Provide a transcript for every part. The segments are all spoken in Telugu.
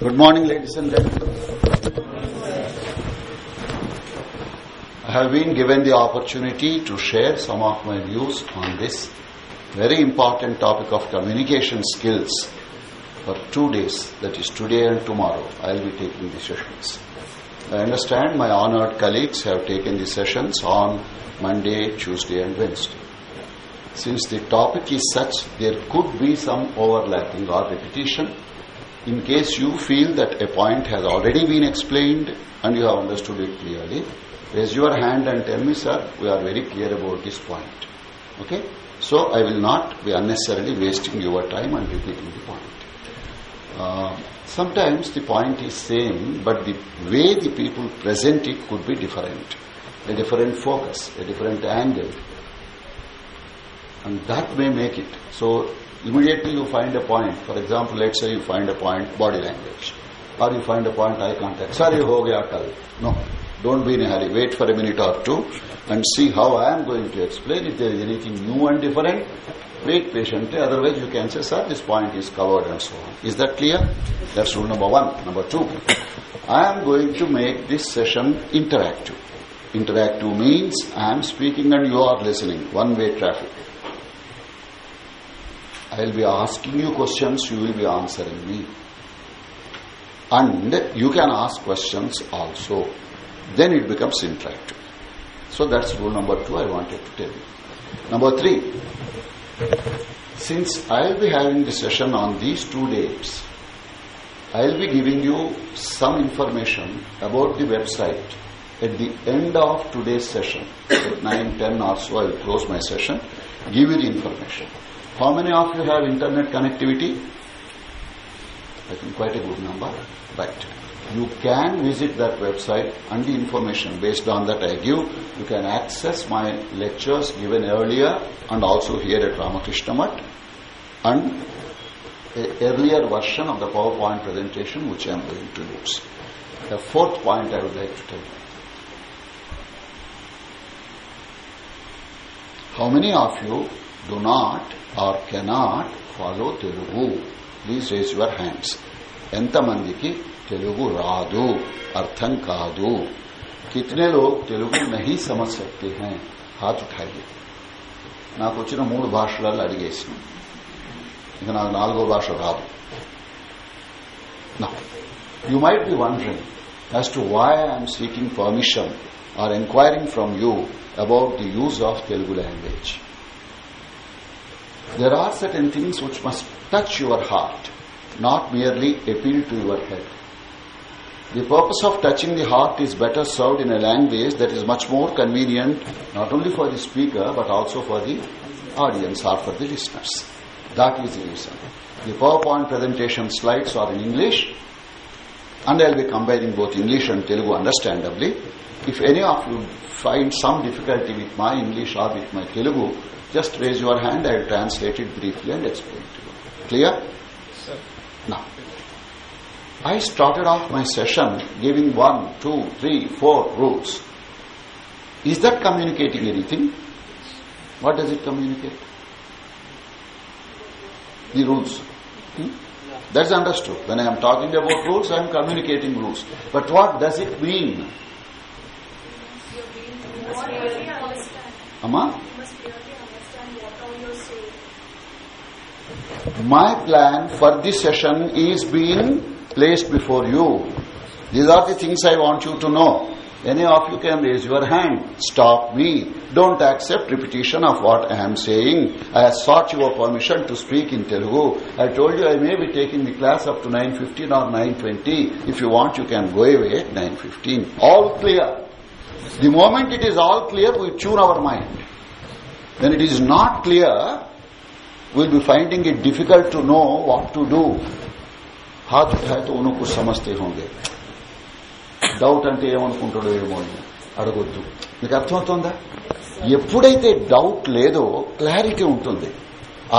Good morning, ladies and gentlemen. I have been given the opportunity to share some of my views on this very important topic of communication skills for two days, that is today and tomorrow. I will be taking the sessions. I understand my honored colleagues have taken the sessions on Monday, Tuesday and Wednesday. Since the topic is such, there could be some overlapping or repetition. In case you feel that a point has already been explained and you have understood it clearly, raise your hand and tell me, sir, we are very clear about this point. Okay? So I will not be unnecessarily wasting your time and repeating the point. Uh, sometimes the point is same, but the way the people present it could be different. A different focus, a different angle. And that may make it. So immediately you find a point. For example, let's say you find a point, body language. Or you find a point, eye contact. Sorry, ho gaya kal. No. Don't be in a hurry. Wait for a minute or two and see how I am going to explain. If there is anything new and different, wait patiently. Otherwise, you can say, sir, this point is covered and so on. Is that clear? That's rule number one. Number two, I am going to make this session interactive. Interactive means I am speaking and you are listening. One-way traffic. I will be asking you questions, you will be answering me. And you can ask questions also. Then it becomes interactive. So that's rule number two I wanted to tell you. Number three, since I will be having the session on these two dates, I will be giving you some information about the website at the end of today's session. At 9, 10 or so, I will close my session, give you the information. How many of you have internet connectivity? I think quite a good number. Right. You can visit that website and the information based on that I give. You can access my lectures given earlier and also here at Ramakrishna Mat and a earlier version of the PowerPoint presentation which I am going to use. The fourth point I would like to tell you. How many of you do not or cannot follow Telugu. Please raise your hands. ఎంతమందికి తెలుగు రాదు అర్థం కాదు కితనే లోగ్ తెలుగు నహీ సమజ్ సక్తే హై హాత్ ఉఠాయియే నాకు వచ్చిన మూడు భాషలలో అడిగేసిన ఇంకా నాకు నాలుగో భాష రాదు you might be wondering as to why I'm seeking permission or enquiring from you about the use of Telugu language There are certain things which must touch your heart, not merely appeal to your head. The purpose of touching the heart is better served in a language that is much more convenient not only for the speaker but also for the audience or for the listeners. That is the reason. The PowerPoint presentation slides are in English and I'll be combining both English and Telugu understandably. If any of you find some difficulty with my English or with my Telugu, just raise your hand, I'll translate it briefly and explain to you. Clear? Sir. Now, I started off my session giving one, two, three, four rules. Is that communicating anything? What does it communicate? The rules. Hmm? That's understood. When I am talking about rules, I am communicating rules. But what does it mean? Amma? My plan for this session is being placed before you. These are the things I want you to know. Any of you can raise your hand. Stop me. Don't accept repetition of what I am saying. I have sought your permission to speak in Telugu. I told you I may be taking the class up to 9.15 or 9.20. If you want, you can go away at 9.15. All clear. The moment it is all clear, we tune our mind. When it is not clear, will be finding it difficult to know what to do. हाथ उठाए तो उन्हों कुछ समझते होंगे డౌట్ అంటే ఏమనుకుంటాడో ఏమో అని అడగొద్దు మీకు అర్థమవుతోందా ఎప్పుడైతే డౌట్ లేదో క్లారిటీ ఉంటుంది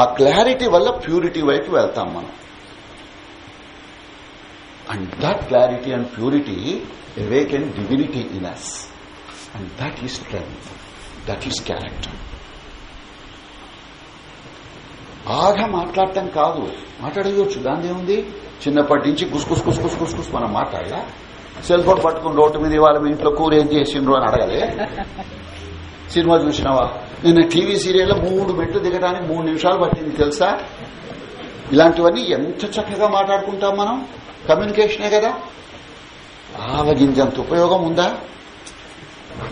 ఆ క్లారిటీ వల్ల ప్యూరిటీ వైపు వెళ్తాం మనం and that clarity and purity awaken divinity in us and that is strength that is character బాగా మాట్లాడటం కాదు. మాట్లాడేయచ్చు దాని ఏముంది? చిన్నప్పటి నుంచి గుస్కుస్ గుస్కుస్ గుస్కుస్ మనం మాట్లాడలా? సెల్ ఫోన్ పట్టుకుని రోడ్డు మీద ఇవాళ మీ ఇంట్లో కూర ఏం చేసిండ్రు అని అడగలే? సినిమా చూసినావా? నిన్న టీవీ సీరియల్లో మూడు మెట్లు దిగడానికి మూడు నిమిషాలు పట్టింది తెలుసా? ఇలాంటివన్నీ ఎంత చక్కగా మాట్లాడుకుంటాం మనం? కమ్యూనికేషనే కదా. ఆవగింజంత ఉపయోగం ఉందా?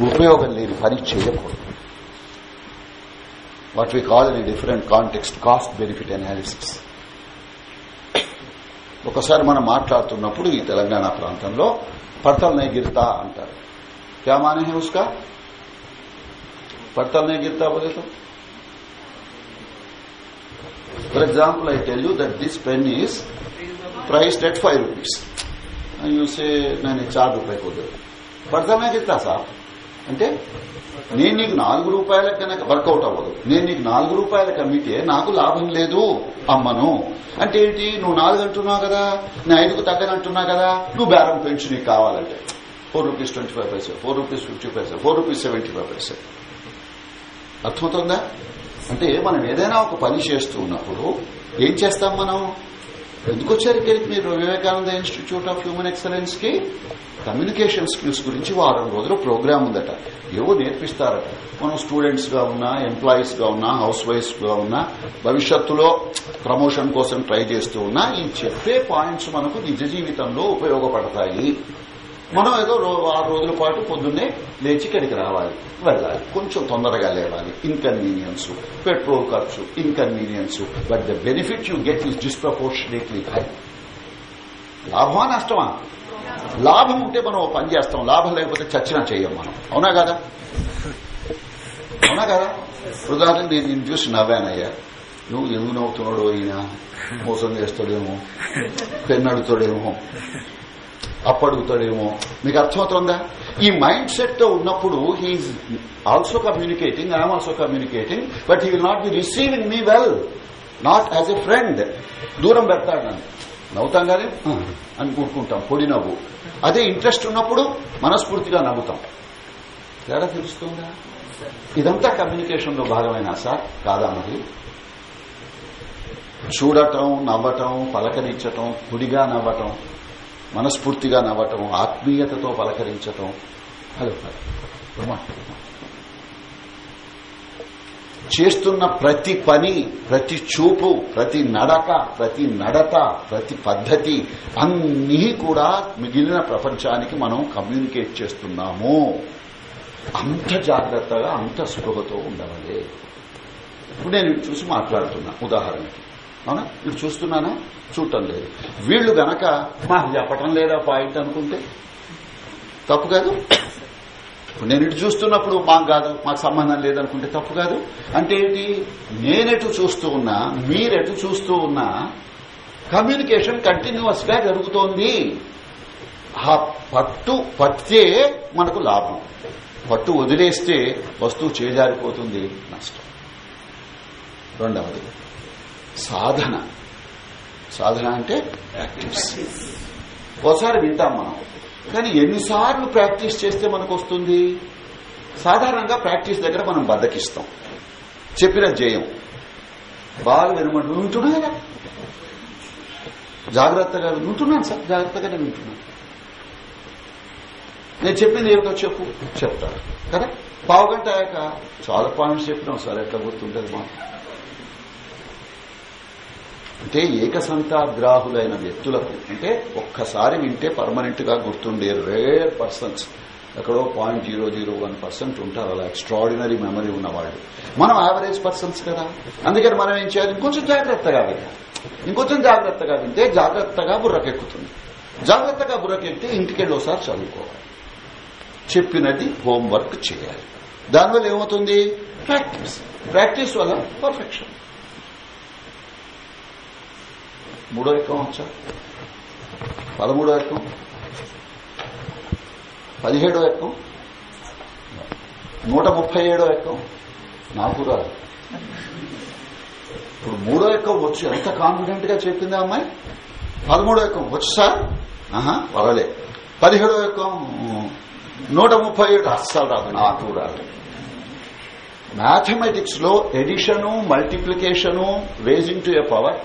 ఉపయోగం లేదు. పని చేయకూడదు. What we call in a different context cost benefit analysis. ఒకసారి మనం మాట్లాడుతున్నప్పుడు ఈ తెలంగాణ ప్రాంతంలో పడతల్ నే గిర్తా అంటారు. క్యా మానే హే ఉస్కా? పడతల్ నే గిర్తా బోలే తో? For example I tell you that this pen is priced at five rupees you నేను చార్ రూపాయి కుదరదు పడతల్ నే గిర్తా సార్? అంటే నేను నీకు నాలుగు రూపాయలకు కనుక వర్కౌట్ అవ్వదు. నేను నీకు నాలుగు రూపాయలకు అమ్మితే నాకు లాభం లేదు అమ్మను. అంటే ఏంటి? నువ్వు నాలుగు అంటున్నావు కదా నేను ఐదుకు తగ్గనంటున్నా కదా నువ్వు బేరం పెంచు నీకు కావాలంటే. Four rupees twenty five paisa four rupees fifty paisa four rupees seventy five paisa అర్థమవుతుందా? అంటే మనం ఏదైనా ఒక పని చేస్తూ ఉన్నప్పుడు ఏం చేస్తాం మనం? ఎందుకు వచ్చారు ఇక్కడికి మీరు? వివేకానంద ఇన్స్టిట్యూట్ ఆఫ్ హ్యూమన్ ఎక్సలెన్స్కి కమ్యూనికేషన్ స్కిల్స్ గురించి వారం రోజులు ప్రోగ్రామ్ ఉందట. ఏవో నేర్పిస్తారట. మనం స్టూడెంట్స్గా ఉన్నా ఎంప్లాయీస్గా ఉన్నా హౌస్ వైఫ్స్గా ఉన్నా భవిష్యత్తులో ప్రమోషన్ కోసం ట్రై చేస్తూ ఉన్నా ఈ చెప్పే పాయింట్స్ మనకు నిజ జీవితంలో ఉపయోగపడతాయి. మనం ఏదో ఆరు రోజుల పాటు పొద్దున్నే లేచి ఇక్కడికి రావాలి వెళ్ళాలి. కొంచెం తొందరగా లేవాలి. ఇన్కన్వీనియన్స్ పెట్రోల్ ఖర్చు inconvenience but the benefit you get is disproportionately high లాభమా నష్టమా? లాభం ఉంటే మనం పని చేస్తాం లాభం లేకపోతే చచ్చినా చేయం మనం. అవునా కదా? అవునా కదా? ఉదాహరణ నేను నేను చూసి నవ్వానయ్యా. నువ్వు ఎందుకు నవ్వుతున్నాడు ఈయన? మోసం చేస్తాడేమో పెన్నడుతాడేమో అప్పడుగుతాడేమో. మీకు అర్థమవుతుందా? ఈ మైండ్ సెట్తో ఉన్నప్పుడు he is also communicating I'm also communicating but he will not be receiving me well not as a friend దూరం పెడతాడు నన్ను. నవ్వుతాం కానీ అని కూరుకుంటాం పొడి నవ్వు. అదే ఇంట్రెస్ట్ ఉన్నప్పుడు మనస్ఫూర్తిగా నవ్వుతాం. తేడా తెలుస్తుందా? ఇదంతా కమ్యూనికేషన్లో భాగమైన సార్? కాదా మరి? చూడటం నవ్వటం పలకరించటం కుడిగా నవ్వటం మనస్ఫూర్తిగా నవ్వటం ఆత్మీయతతో పలకరించటం. హలో చేస్తున్న ప్రతి పని ప్రతి చూపు ప్రతి నడక ప్రతి నడత ప్రతి పద్ధతి అన్నీ కూడా మిగిలిన ప్రపంచానికి మనం కమ్యూనికేట్ చేస్తున్నాము. అంత జాగ్రత్తగా అంత స్పృహతో ఉండవాలి. ఇప్పుడు నేను ఇటు చూసి మాట్లాడుతున్నా ఉదాహరణకి. అవునా? ఇటు చూస్తున్నానా? చూడటం లేదు. వీళ్ళు గనక మాకు చెప్పటం లేదా పాయింట్ అనుకుంటే? తప్పు కాదు? నేను ఇటు చూస్తున్నప్పుడు మాకు కాదు మాకు సంబంధం లేదనుకుంటే తప్పు కాదు. అంటే ఏంటి? నేనెటు చూస్తూ ఉన్నా మీరెటు చూస్తూ ఉన్నా కమ్యూనికేషన్ కంటిన్యూస్గా జరుగుతోంది. ఆ పట్టు పట్టే మనకు లాభం. పట్టు వదిలేస్తే వస్తువు చేజారిపోతుంది నష్టం. రెండవది సాధన. సాధన అంటే ప్రాక్టీస్ ఒకసారి వింటాం మనం. కానీ ఎన్నిసార్లు ప్రాక్టీస్ చేస్తే మనకు వస్తుంది సాధారణంగా ప్రాక్టీస్ దగ్గర మనం బద్దకిస్తాం. చెప్పిన జయం. బాగా వినమంటు వింటున్నా కదా జాగ్రత్తగా వింటున్నాను సార్ జాగ్రత్తగానే వింటున్నాను. నేను చెప్పింది ఏమిటో చెప్పు. చెప్తాను. కదా? పావుగంట అయ్యాక చాలా పాయింట్స్ చెప్పినాం సార్ ఎట్లా గుర్తుంటది మాకు? అంటే ఏకసంతాగ్రాహులైన వ్యక్తులకు అంటే ఒక్కసారి వింటే పర్మనెంట్గా గుర్తుండే రేర్ పర్సన్స్. ఎక్కడో point zero zero one percent ఉంటారు. అలా ఎక్స్ట్రాడినరీ మెమరీ ఉన్నవాళ్ళు. మనం యావరేజ్ పర్సన్స్ కదా. అందుకని మనం ఏం చేయాలి? ఇంకొంచెం జాగ్రత్తగా వినాలి. ఇంకొంచెం జాగ్రత్తగా వింటే జాగ్రత్తగా బుర్రకెక్కుతుంది. జాగ్రత్తగా బుర్రకెక్కితే ఇంటికెళ్ళి ఒకసారి చదువుకోవాలి. చెప్పినది హోంవర్క్ చేయాలి. దానివల్ల ఏమవుతుంది? ప్రాక్టీస్. ప్రాక్టీస్ వల్ల పర్ఫెక్షన్. మూడో ఎక్కం వచ్చా? పదమూడో ఎకం పదిహేడో ఎకం నూట ముప్పై ఏడో ఎక్కం నాకు రాదు. ఇప్పుడు మూడో ఎక్కం వచ్చు ఎంత కాన్ఫిడెంట్గా చెప్పింది అమ్మాయి? పదమూడో ఎక్కం వచ్చు సార్? ఆహా వరలే పదిహేడో ఎక్కం నూట ముప్పై ఏడు అస్సలు రాదు నాకు రాదు. మ్యాథమెటిక్స్లో addition multiplication raising to a power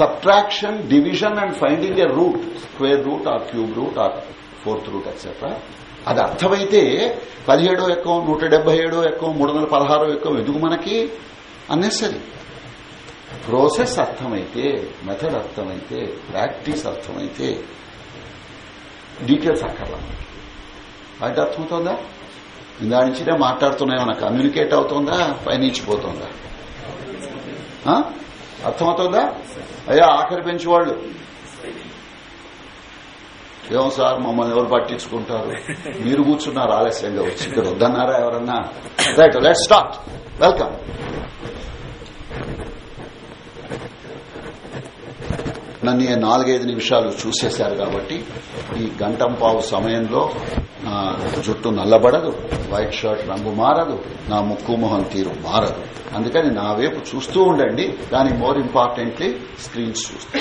subtraction division and finding a root square root or cube root or fourth root etcetera అది అర్థమైతే పదిహేడో ఎక్కువ నూట డెబ్బై ఏడో ఎక్కువ మూడు వందల పదహారో ఎక్కువ ఎందుకు మనకి? అన్నెసరీ ప్రోసెస్ అర్థమైతే మెథడ్ అర్థమైతే ప్రాక్టీస్ అర్థమైతే డీటెయిల్స్ అక్కర్లా. అది అర్థమవుతుందా? ఇందా నుంచినే మాట్లాడుతున్నాయి మన కమ్యూనికేట్ అవుతుందా? పైనుంచిపోతుందా అర్థమవుతుందా? అయ్యా ఆఖరి పెంచేవాళ్ళు. వాళ్ళు ఏమో సార్ మమ్మల్ని ఎవరు పట్టించుకుంటారు? మీరు కూర్చున్నారు ఆలస్యంగా వచ్చి. ఇక్కడ వద్దన్నారా ఎవరన్నా? రైట్ లెట్ స్టార్ట్ వెల్కమ్ నన్ను ఈ నాలుగైదు నిమిషాలు చూసేశారు కాబట్టి ఈ గంటంపావు సమయంలో నా జుట్టు నల్లబడదు వైట్ షర్ట్ రంగు మారదు నా ముక్కు మొహం తీరు మారదు. అందుకని నా వైపు చూస్తూ ఉండండి కానీ మోర్ ఇంపార్టెంట్లీ స్క్రీన్స్ చూస్తూ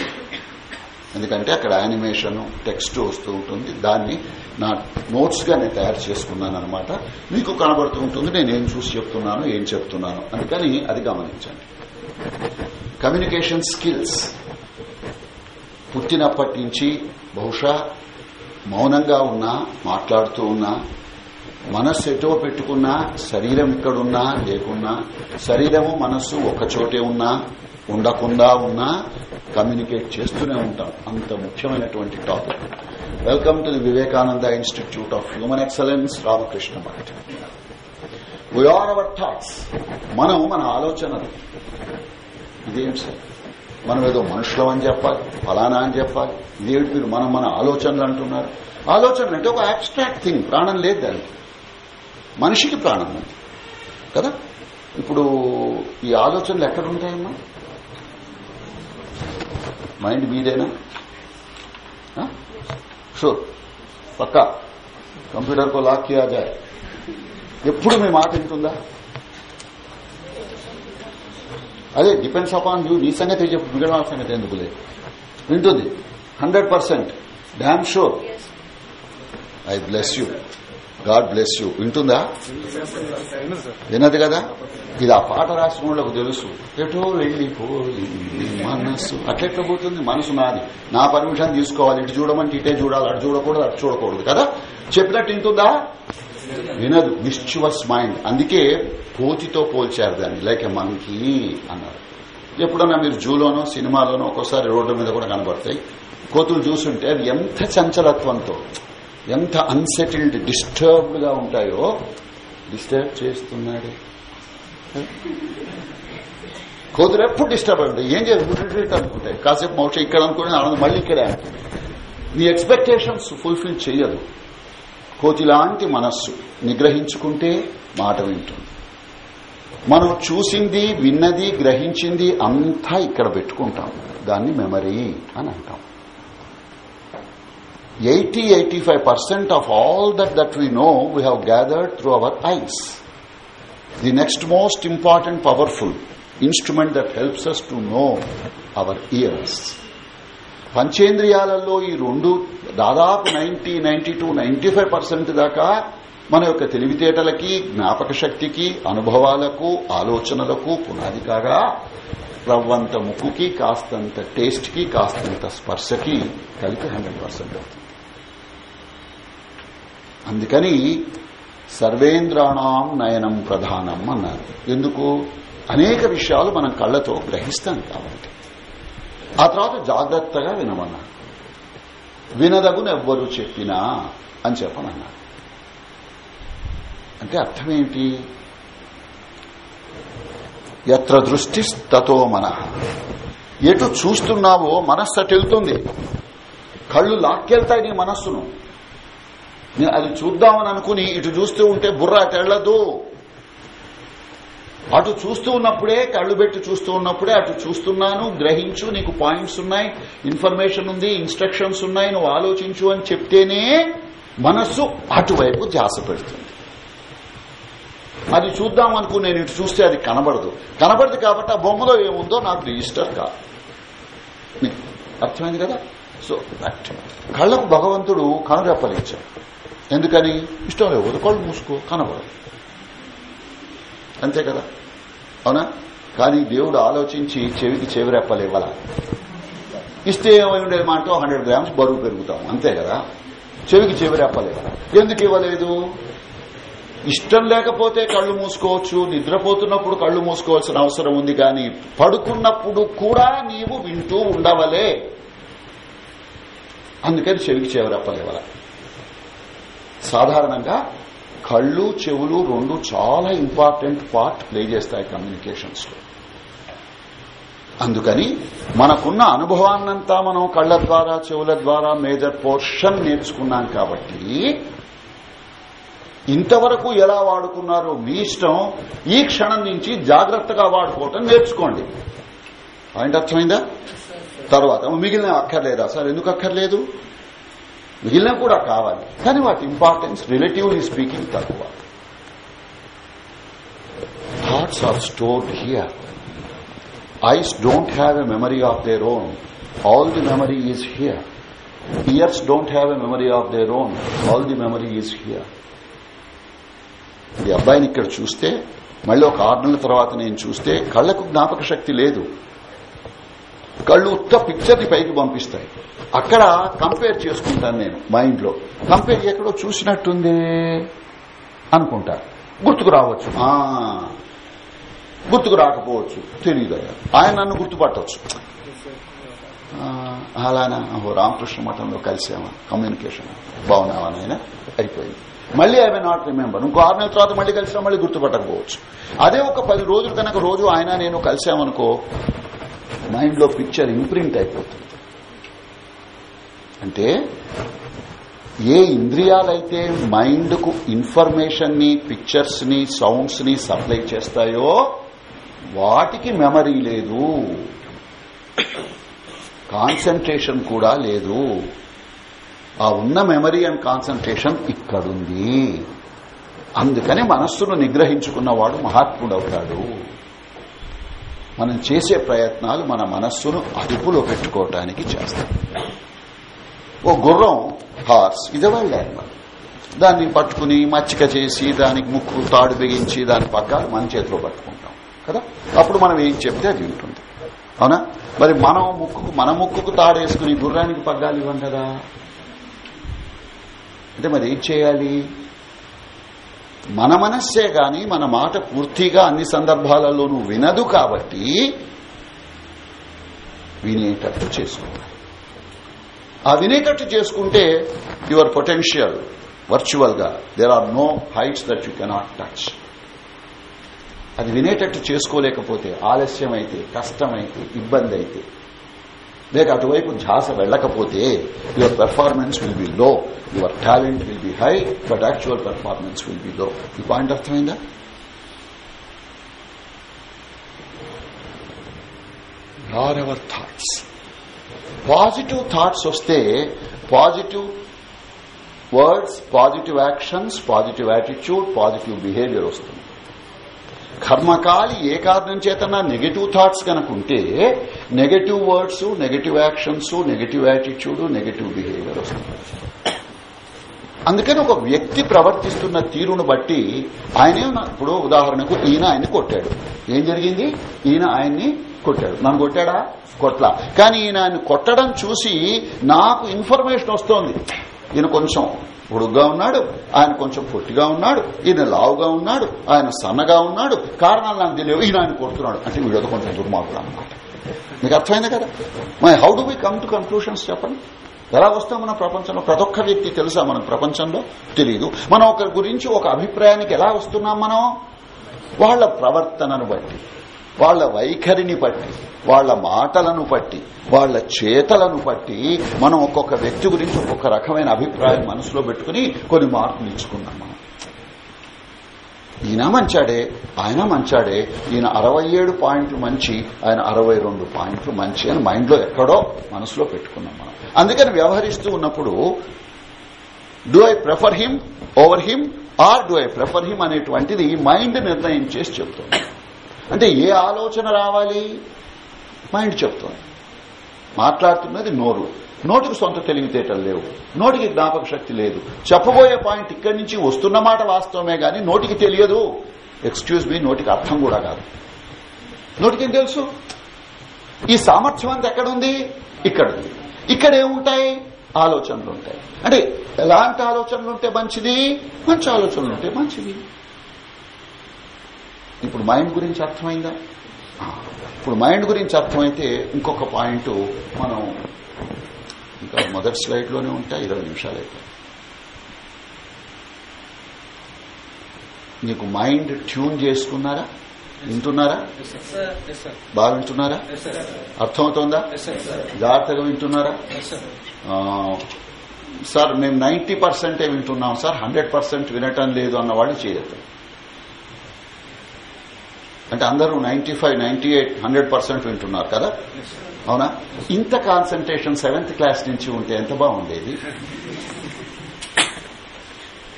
ఎందుకంటే అక్కడ యానిమేషన్ టెక్స్ట్ వస్తూ ఉంటుంది. దాన్ని నా నోట్స్గా నేను తయారు చేసుకున్నాను అనమాట మీకు కనబడుతూ ఉంటుంది నేను ఏం చూసి చెప్తున్నాను ఏం చెప్తున్నాను. అందుకని అది గమనించండి. Communication skills. పుట్టినప్పటి నుంచి బహుశా మౌనంగా ఉన్నా మాట్లాడుతూ ఉన్నా మనస్సు ఎటో పెట్టుకున్నా శరీరం ఇక్కడున్నా లేకున్నా శరీరము మనస్సు ఒకచోటే ఉన్నా ఉండకుండా ఉన్నా కమ్యూనికేట్ చేస్తూనే ఉంటాం. అంత ముఖ్యమైనటువంటి topic. Welcome to the Vivekananda institute of human excellence Ramakrishna Math we are our thoughts మనం మన ఆలోచనలు ఇదేం సార్ మనం ఏదో మనుషులం అని చెప్పాలి ఫలానా అని చెప్పాలి. ఇదేమిటి మీరు మనం మన ఆలోచనలు అంటున్నారు? ఆలోచనలు అంటే ఒక అబ్స్ట్రాక్ట్ థింగ్ ప్రాణం లేదు దానికి. మనిషికి ప్రాణం ఉంది. కదా? ఇప్పుడు ఈ ఆలోచనలు ఎక్కడ ఉంటాయమ్మా మైండ్ మీదేనా? షూర్. పక్కా. కంప్యూటర్ కో లాక్ కియా జాయ్ ఎప్పుడు మీ మాట వింటుందా? అదే డిపెండ్స్ అపాన్ యూ నీ సంగతి చెప్పు మిగతా వాళ్ళ సంగతి ఎందుకు లేదు? వింటుంది. Hundred percent damn sure I bless you God bless you వింటుందా? వినదు కదా? ఇది ఆ పాట రాసిన వాళ్ళకు తెలుసు. ఎటో వెళ్ళిపోయింది మనస్సు అట్లెట్లా పోతుంది? మనసు నాది. నా పర్మిషన్ తీసుకోవాలి. ఇటు చూడమంటే ఇటే చూడాలి. అటు చూడకూడదు అటు చూడకూడదు కదా? చెప్పినట్టు వింటుందా? వినదు మిస్చువస్ మైండ్ అందుకే కోతితో పోల్చారు దాన్ని లైక్ ఎ మంకీ అన్నారు. ఎప్పుడన్నా మీరు జూలోనో సినిమాలోనో ఒక్కోసారి రోడ్ల మీద కూడా కనబడతాయి. కోతులు చూస్తుంటే అవి ఎంత చంచలత్వంతో ఎంత అన్సెటిల్డ్ డిస్టర్బ్డ్గా ఉంటాయో డిస్టర్బ్ చేస్తున్నాడు. కోతులు ఎప్పుడు డిస్టర్బ్ అవుతాయి ఏం చేయాలి? అనుకుంటాయి. కాసేపు మోక్ష ఇక్కడ అనుకుని ఆనందం మళ్ళీ ఇక్కడే. మీ నీ ఎక్స్పెక్టేషన్స్ ఫుల్ఫిల్ చేయదు. కోతిలాంటి మనస్సు నిగ్రహించుకుంటే మాట వింటుంది. మనం చూసింది విన్నది గ్రహించింది అంతా ఇక్కడ పెట్టుకుంటాం. దాన్ని మెమరీ అని అంటాం. Eighty eighty five percent of all that that we know we have gathered through our eyes. The next most important powerful instrument that helps us to know our ears. పంచేంద్రియాలలో ఈ రెండు దాదాపు ninety ninety two ninety five percent దాకా మన యొక్క తెలివితేటలకి జ్ఞాపక శక్తికి అనుభవాలకు ఆలోచనలకు పునాది కాగా రవ్వంత ముక్కుకి కాస్తంత టేస్ట్కి కాస్తంత స్పర్శకి కలిపి హండ్రెడ్ పర్సెంట్ అవుతుంది. అందుకని సర్వేంద్రాణం నయనం ప్రధానం అన్నారు. ఎందుకు? అనేక విషయాలు మనం కళ్ళతో గ్రహిస్తాం కాబట్టి. ఆ తర్వాత జాగ్రత్తగా వినమన్నాడు వినదగునెవ్వరు చెప్పినా అని చెప్పనన్నాడు అంటే అర్థమేంటి? ఎత్ర దృష్టి తతో మన. ఎటు చూస్తున్నావో మనస్సు అటు వెళ్తుంది. కళ్ళు లాక్కెళ్తాయి నీ మనస్సును. అది చూద్దామని అనుకుని ఇటు చూస్తూ ఉంటే బుర్ర అటు అటు చూస్తూ ఉన్నప్పుడే కళ్ళు పెట్టి చూస్తూ ఉన్నప్పుడే అటు చూస్తున్నాను గ్రహించు నీకు పాయింట్స్ ఉన్నాయి ఇన్ఫర్మేషన్ ఉంది ఇన్స్ట్రక్షన్స్ ఉన్నాయి నువ్వు ఆలోచించు అని చెప్తేనే మనస్సు అటువైపు ధ్యాస పెడుతుంది. అది చూద్దాం అనుకో నేను ఇటు చూస్తే అది కనబడదు. కనబడదు కాబట్టి ఆ బొమ్మలో ఏముందో నాకు రిజిస్టర్ కాదు. అర్థమైంది కదా? సో కళ్ళకు భగవంతుడు కనురెప్పలిచ్చాడు ఎందుకని? ఇష్టం లేదు. కళ్ళు మూసుకో కనబడదు. అంతే కదా? అవునా? కానీ దేవుడు ఆలోచించి చెవికి చెవిరెప్పలు ఇవ్వాల? ఇస్తే ఏమై ఉండేది మాటో హండ్రెడ్ గ్రామ్స్ బరువు పెరుగుతాం అంతే కదా? చెవికి చెవిరెప్పలు ఇవ్వాల? ఎందుకు ఇవ్వలేదు? ఇష్టం లేకపోతే కళ్ళు మూసుకోవచ్చు నిద్రపోతున్నప్పుడు కళ్ళు మూసుకోవాల్సిన అవసరం ఉంది కానీ పడుకున్నప్పుడు కూడా నీవు వింటూ ఉండవలే. అందుకని చెవికి చెవిరెప్పలేవల సాధారణంగా కళ్ళు చెవులు రెండు చాలా ఇంపార్టెంట్ పార్ట్ ప్లే చేస్తాయి కమ్యూనికేషన్స్లో. అందుకని మనకున్న అనుభవాన్నంతా మనం కళ్ళ ద్వారా చెవుల ద్వారా మేజర్ పోర్షన్ నేర్చుకున్నాం కాబట్టి ఇంతవరకు ఎలా వాడుకున్నారో మీ ఇష్టం ఈ క్షణం నుంచి జాగ్రత్తగా వాడుకోవటం నేర్చుకోండి. పాయింట్ అర్థమైందా? తర్వాత మిగిలిన అక్కర్లేదా? సార్ ఎందుకు అక్కర్లేదు? మిగిలిన కూడా కావాలి. కానీ వాటి ఇంపార్టెన్స్ రిలేటివ్లీ స్పీకింగ్ తక్కువ. Thoughts are stored here eyes don't have a memory of their own all the memory is here ears don't have a memory of their own all the memory is here ఈ అబ్బాయిని ఇక్కడ చూస్తే మళ్ళీ ఒక ఆరు నెలల తర్వాత నేను చూస్తే కళ్ళకు జ్ఞాపక శక్తి లేదు. కళ్ళు ఉత్త పిక్చర్ని పైకి పంపిస్తాయి. అక్కడ కంపేర్ చేసుకుంటాను నేను మైండ్లో కంపేర్ ఎక్కడో చూసినట్టుంది అనుకుంటా గుర్తుకు రావచ్చు. గుర్తుకు రాకపోవచ్చు. తెలియదు ఆయన నన్ను గుర్తుపట్టవచ్చు. అలానా? ఓ రామకృష్ణ మఠంలో కలిసామా? కమ్యూనికేషన్ బాగున్నావా నాయన? అయిపోయింది. మళ్ళీ ఐ మే నాట్ రిమెంబర్ ఇంకో ఆరు నెలల తర్వాత మళ్ళీ కలిసినా మళ్ళీ గుర్తుపట్టకపోవచ్చు. అదే ఒక పది రోజులు కనుక రోజు ఆయన నేను కలిసామనుకో మైండ్లో పిక్చర్ ఇంప్రింట్ అయిపోతుంది. అంటే ఏ ఇంద్రియాలైతే మైండ్కు ఇన్ఫర్మేషన్ని ఇన్ఫర్మేషన్ని పిక్చర్స్ని సౌండ్స్ని సప్లై చేస్తాయో వాటికి మెమరీ లేదు. కాన్సన్ట్రేషన్ కూడా లేదు. ఆ ఉన్న మెమరీ అండ్ కాన్సన్ట్రేషన్ ఇక్కడుంది. అందుకని మనస్సును నిగ్రహించుకున్నవాడు మహాత్ముడవుతాడు. మనం చేసే ప్రయత్నాలు మన మనస్సును అదుపులో పెట్టుకోవటానికి చేస్తాం ఓ గుర్రం హార్స్ ఇది వైల్డ్ యానిమల్. దాన్ని పట్టుకుని మచ్చిక చేసి దానికి ముక్కు తాడు బిగించి దాని పగ్గాలు మన చేతిలో పట్టుకుంటాం కదా? అప్పుడు మనం ఏం చెప్తే అది ఉంటుంది. అవునా? మరి మనం ముక్కుకు మన ముక్కుకు తాడేసుకుని గుర్రానికి పగ్గాలు ఇవ్వం కదా? అంటే మరి ఏం చేయాలి? మన మనస్సే గాని మన మాట పూర్తిగా అన్ని సందర్భాలలోనూ వినదు కాబట్టి వినేటట్టు చేసుకోవాలి. ఆ వినేటట్టు చేసుకుంటే యువర్ పొటెన్షియల్ వర్చువల్గా there are no heights that you cannot touch అది వినేటట్టు చేసుకోలేకపోతే ఆలస్యం అయితే కష్టమైతే ఇబ్బంది అయితే లేక అటువైపు ధ్యాస వెళ్ళకపోతే your performance will be low your talent will be high but actual performance will be low ఈ పాయింట్ అర్థమైందా? Are our thoughts positive thoughts వస్తే positive words positive actions positive attitude positive behaviour వస్తుంది. కర్మకాలి ఏ కారణం చేతనా negative thoughts కనుకుంటే negative words negative actions negative attitude negative behaviour వస్తుంది అందుకని ఒక వ్యక్తి ప్రవర్తిస్తున్న తీరును బట్టి ఆయనే ఇప్పుడు ఉదాహరణకు ఈయన ఆయన్ని కొట్టాడు. ఏం జరిగింది? ఈయన ఆయన్ని కొట్టాడు. నన్ను కొట్టాడా? కొట్లా. కానీ ఈయన ఆయన కొట్టడం చూసి నాకు ఇన్ఫర్మేషన్ వస్తోంది. ఈయన కొంచెం పొడుగ్గా ఉన్నాడు. ఆయన కొంచెం పొట్టిగా ఉన్నాడు. ఈయన లావుగా ఉన్నాడు. ఆయన సన్నగా ఉన్నాడు. కారణాలు నాకు తెలియవు. ఈయన ఆయన కొడుతున్నాడు. అంటే వీడో కొంచెం దుర్మార్గుడు అనమాట మీకు అర్థమైంది కదా? My how do we come to conclusions చెప్పండి? ఎలా వస్తాం మన ప్రపంచంలో? ప్రతి ఒక్క వ్యక్తి తెలుసా మన ప్రపంచంలో? తెలియదు మనం ఒకరి గురించి ఒక అభిప్రాయానికి ఎలా వస్తున్నాం మనం? వాళ్ళ ప్రవర్తనను బట్టి. వాళ్ళ వైఖరిని బట్టి వాళ్ళ మాటలను బట్టి వాళ్ళ చేతలను బట్టి మనం ఒక్కొక్క వ్యక్తి గురించి ఒక్కొక్క రకమైన అభిప్రాయం మనసులో పెట్టుకుని కొన్ని మార్పులు ఇచ్చుకున్నాం మనం. ఈయన మంచాడే ఆయన మంచాడే ఈయన అరవై ఏడు పాయింట్లు మంచి ఆయన అరవై రెండు పాయింట్లు మంచి అని మైండ్లో ఎక్కడో మనసులో పెట్టుకున్నాం మనం. అందుకని వ్యవహరిస్తూ ఉన్నప్పుడు do I prefer him over him or do I prefer him అనేటువంటిది మైండ్ నిర్ణయం చేసి చెప్తుంది. అంటే ఏ ఆలోచన రావాలి? మైండ్ చెప్తుంది. మాట్లాడుతున్నది నోరు. నోటికి సొంత తెలివితేటలు లేవు. నోటికి జ్ఞాపక శక్తి లేదు. చెప్పబోయే పాయింట్ ఇక్కడి నుంచి వస్తున్న మాట వాస్తవమే గాని నోటికి తెలియదు. ఎక్స్క్యూజ్ మీ నోటికి అర్థం కూడా కాదు. నోటికేం తెలుసు? ఈ సామర్థ్యం అంతా ఎక్కడుంది? ఇక్కడ ఉంది ఇక్కడ ఏముంటాయి? ఆలోచనలు ఉంటాయి. అంటే ఎలాంటి ఆలోచనలు ఉంటే మంచిది? మంచి ఆలోచనలు ఉంటే మంచిది. ఇప్పుడు మైండ్ గురించి అర్థమైందా? ఇప్పుడు మైండ్ గురించి అర్థమైతే ఇంకొక పాయింట్ మనం ఇంకా మొదటి స్లైడ్లోనే ఉంటాయి ఇరవై నిమిషాలు. అయితే నీకు మైండ్ ట్యూన్ చేసుకున్నారా? వింటున్నారా? బాగా వింటున్నారా అర్థమవుతోందా? జాగ్రత్తగా వింటున్నారా? సార్ మేము నైన్టీ పర్సెంటే వింటున్నాం సార్ హండ్రెడ్ పర్సెంట్ వినటం లేదు అన్న వాళ్ళు చేయొద్దు. అంటే అందరూ ninety five ninety eight hundred percent వింటున్నారు కదా అవునా? ఇంత కాన్సన్ట్రేషన్ సెవెంత్ క్లాస్ నుంచి ఉంటే ఎంత బాగుండేది?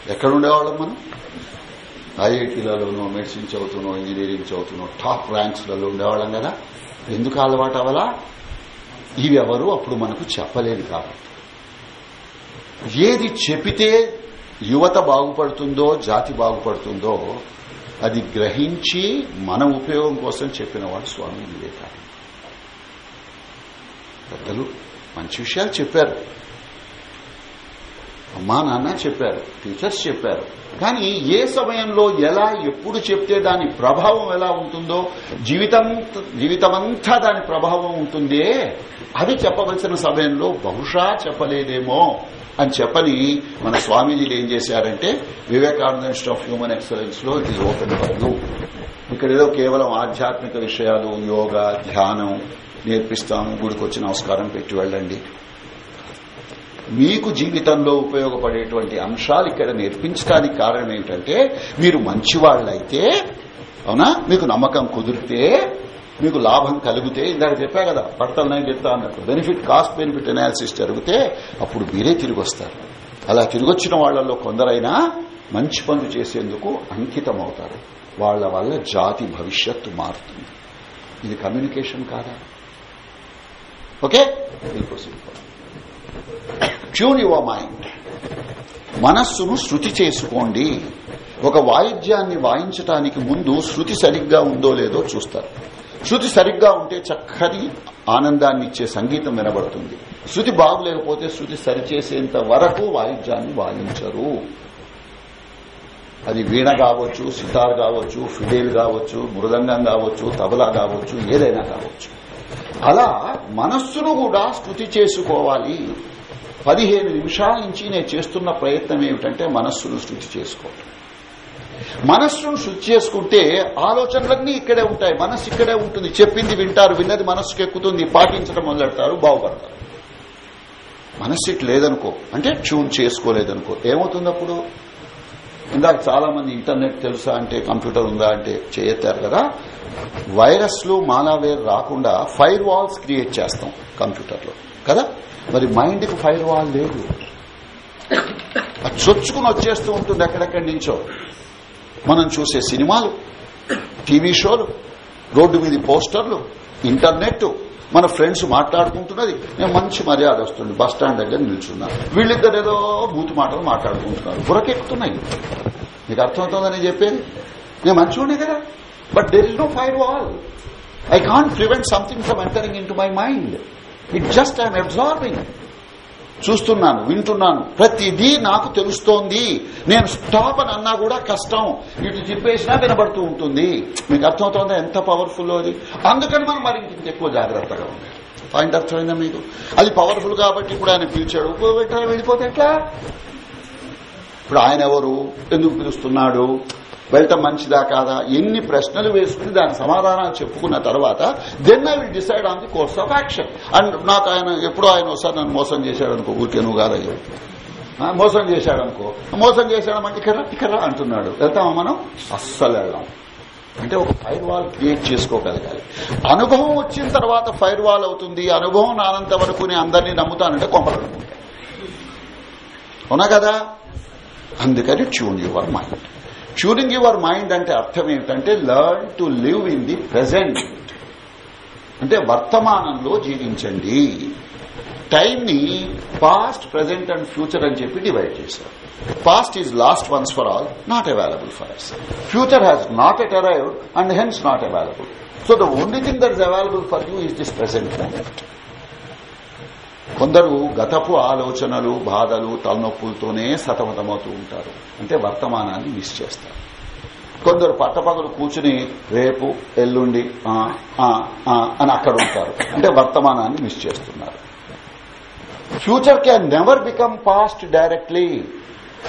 ఎక్కడ ఉండేవాళ్ళం మనం? ఐఐటీలలోనో మెడిసిన్ చదువుతున్నో ఇంజనీరింగ్ చదువుతున్నో టాప్ ర్యాంక్స్లలో ఉండేవాళ్ళం కదా? ఎందుకు అలవాటు అవలా? ఇవి ఎవరు? అప్పుడు మనకు చెప్పలేదు కాబట్టి. ఏది చెప్పితే యువత బాగుపడుతుందో జాతి బాగుపడుతుందో అది గ్రహించి మన ఉపయోగం కోసం చెప్పినవాడు స్వామి వివేకానంద. పెద్దలు మంచి విషయాలు చెప్పారు. అమ్మా నాన్న చెప్పారు టీచర్స్ చెప్పారు. కానీ ఏ సమయంలో ఎలా ఎప్పుడు చెప్తే దాని ప్రభావం ఎలా ఉంటుందో జీవితం జీవితమంతా దాని ప్రభావం ఉంటుందే అది చెప్పవలసిన సమయంలో బహుశా చెప్పలేదేమో అని చెప్పని మన స్వామీజీలు ఏం చేశారంటే వివేకానంద ఆఫ్ హ్యూమన్ ఎక్సలెన్స్లో ఇది ఓపెన్ పర్లు ఇక్కడ ఏదో కేవలం ఆధ్యాత్మిక విషయాలు యోగా ధ్యానం నేర్పిస్తాము గుడికి వచ్చి నమస్కారం పెట్టి వెళ్ళండి. మీకు జీవితంలో ఉపయోగపడేటువంటి అంశాలు ఇక్కడ నేర్పించడానికి కారణం ఏంటంటే మీరు మంచివాళ్ళైతే అవునా? మీకు నమ్మకం కుదిరితే మీకు లాభం కలిగితే ఇందాక చెప్పా కదా పడతలు నేను చెప్తా అన్నట్టు. బెనిఫిట్ కాస్ట్ బెనిఫిట్ అనాలిసిస్ జరిగితే అప్పుడు మీరే తిరిగి వస్తారు. అలా తిరిగొచ్చిన వాళ్ళలో కొందరైనా మంచి పనులు చేసేందుకు అంకితం అవుతారు వాళ్ళ వల్ల జాతి భవిష్యత్తు మారుతుంది. ఇది కమ్యూనికేషన్ కాదా? ఓకే? ట్యూన్ యువర్ మైండ్ మనస్సును శృతి చేసుకోండి. ఒక వాయిద్యాన్ని వాయించటానికి ముందు శృతి సరిగ్గా ఉందో లేదో చూస్తారు. శృతి సరిగ్గా ఉంటే చక్కని ఆనందాన్ని ఇచ్చే సంగీతం వినబడుతుంది. శృతి బాగులేకపోతే శృతి సరిచేసేంత వరకు వాయిద్యాన్ని వాయించరు. అది వీణ కావచ్చు సితార్ కావచ్చు ఫిడేల్ కావచ్చు మృదంగం కావచ్చు తబలా కావచ్చు ఏదైనా కావచ్చు. అలా మనస్సును కూడా స్థుతి చేసుకోవాలి. పదిహేను నిమిషాల నుంచి నేను చేస్తున్న ప్రయత్నం ఏమిటంటే మనస్సును శుద్ధి చేసుకోవటం. మనస్సును శుద్ధి చేసుకుంటే ఆలోచనలన్నీ ఇక్కడే ఉంటాయి మనస్సు ఇక్కడే ఉంటుంది. చెప్పింది వింటారు విన్నది మనస్సుకు ఎక్కుతుంది పాటించడం మొదలెడతారు బాగుపడతారు. మనస్సు ఇటు లేదనుకో అంటే ట్యూన్ చేసుకోలేదనుకో ఏమవుతుంది అప్పుడు ఇందాక చాలా మంది ఇంటర్నెట్ తెలుసా అంటే కంప్యూటర్ ఉందా అంటే చేయెత్తారు కదా. వైరస్లు మాలావేర్ రాకుండా ఫైర్ వాల్స్ క్రియేట్ చేస్తాం కంప్యూటర్లో. కదా? మరి మైండ్కి ఫైర్ వాల్ లేదు. అది చొచ్చుకుని వచ్చేస్తూ ఉంటుంది ఎక్కడెక్కడి నుంచో. మనం చూసే సినిమాలు టీవీ షోలు రోడ్డు మీద పోస్టర్లు ఇంటర్నెట్ మన ఫ్రెండ్స్ మాట్లాడుకుంటున్నది. నేను మంచి మర్యాద వస్తుంది. బస్ స్టాండ్ దగ్గర నిల్చున్నాను. వీళ్ళిద్దరు ఏదో బూతు మాటలు మాట్లాడుకుంటున్నారు. బురకెక్కుతున్నాయి నీకు అర్థమవుతుందని చెప్పేది? నేను మంచిగానే కదా? But there is no firewall I can't prevent something from entering in my mind it just I'm absorbing చూస్తున్నాను వింటున్నాను. ప్రతిదీ నాకు తెలుస్తోంది. నేను స్టాప్ అని అన్నా కూడా కష్టం. ఇటు చెప్పేసినా వినబడుతూ ఉంటుంది. మీకు అర్థమవుతుందా ఎంత పవర్ఫుల్ అది? అందుకని మనం మరి ఇంత ఎక్కువ జాగ్రత్తగా ఉండాలి. పాయింట్ అర్థమైందా మీకు. అది పవర్ఫుల్ కాబట్టి ఇప్పుడు ఆయన పిలిచాడు. వెంటనే వెళ్ళిపోతే ఎట్లా? ఇప్పుడు ఆయన ఎవరు? ఎందుకు పిలుస్తున్నాడు? వెళ్ళటం మంచిదా కాదా? ఎన్ని ప్రశ్నలు వేసుకుని దాని సమాధానాలు చెప్పుకున్న తర్వాత then I will decide on the course of action and నాకు ఆయన ఎప్పుడో ఆయన ఒకసారి నన్ను మోసం చేశాడు అనుకో ఊరికే నువ్వు కాదయ్యా. మోసం చేశాడు అనుకో మోసం చేశాడమంటే ఇక్కడ ఇక్కడ అంటున్నాడు. వెళ్తామా మనం? అస్సలు వెళ్ళాం అంటే ఒక ఫైర్ వాల్ క్రియేట్ చేసుకోగలగాలి. అనుభవం వచ్చిన తర్వాత ఫైర్ వాల్ అవుతుంది. అనుభవం నానంత వరకు నేను అందరినీ నమ్ముతానంటే కొంపలు అవునా కదా? అందుకని tune your mind tuning your mind అంటే అర్థం ఏమిటంటే learn to live in the present అంటే వర్తమానంలో జీవించండి. టైం ని పాస్ట్ ప్రజెంట్ అండ్ ఫ్యూచర్ అని చెప్పి డివైడ్ చేశారు. Past is lost once for all not available for us future has not yet arrived and hence not available so the only thing that is available for you is this present moment కొందరు గతపు ఆలోచనలు బాధలు తలనొప్పులతోనే సతమతమవుతూ ఉంటారు. అంటే వర్తమానాన్ని మిస్ చేస్తారు. కొందరు పట్టపగలు కూర్చుని రేపు ఎల్లుండి అని అక్కడ ఉంటారు. అంటే వర్తమానాన్ని మిస్ చేస్తున్నారు. Future can never become past directly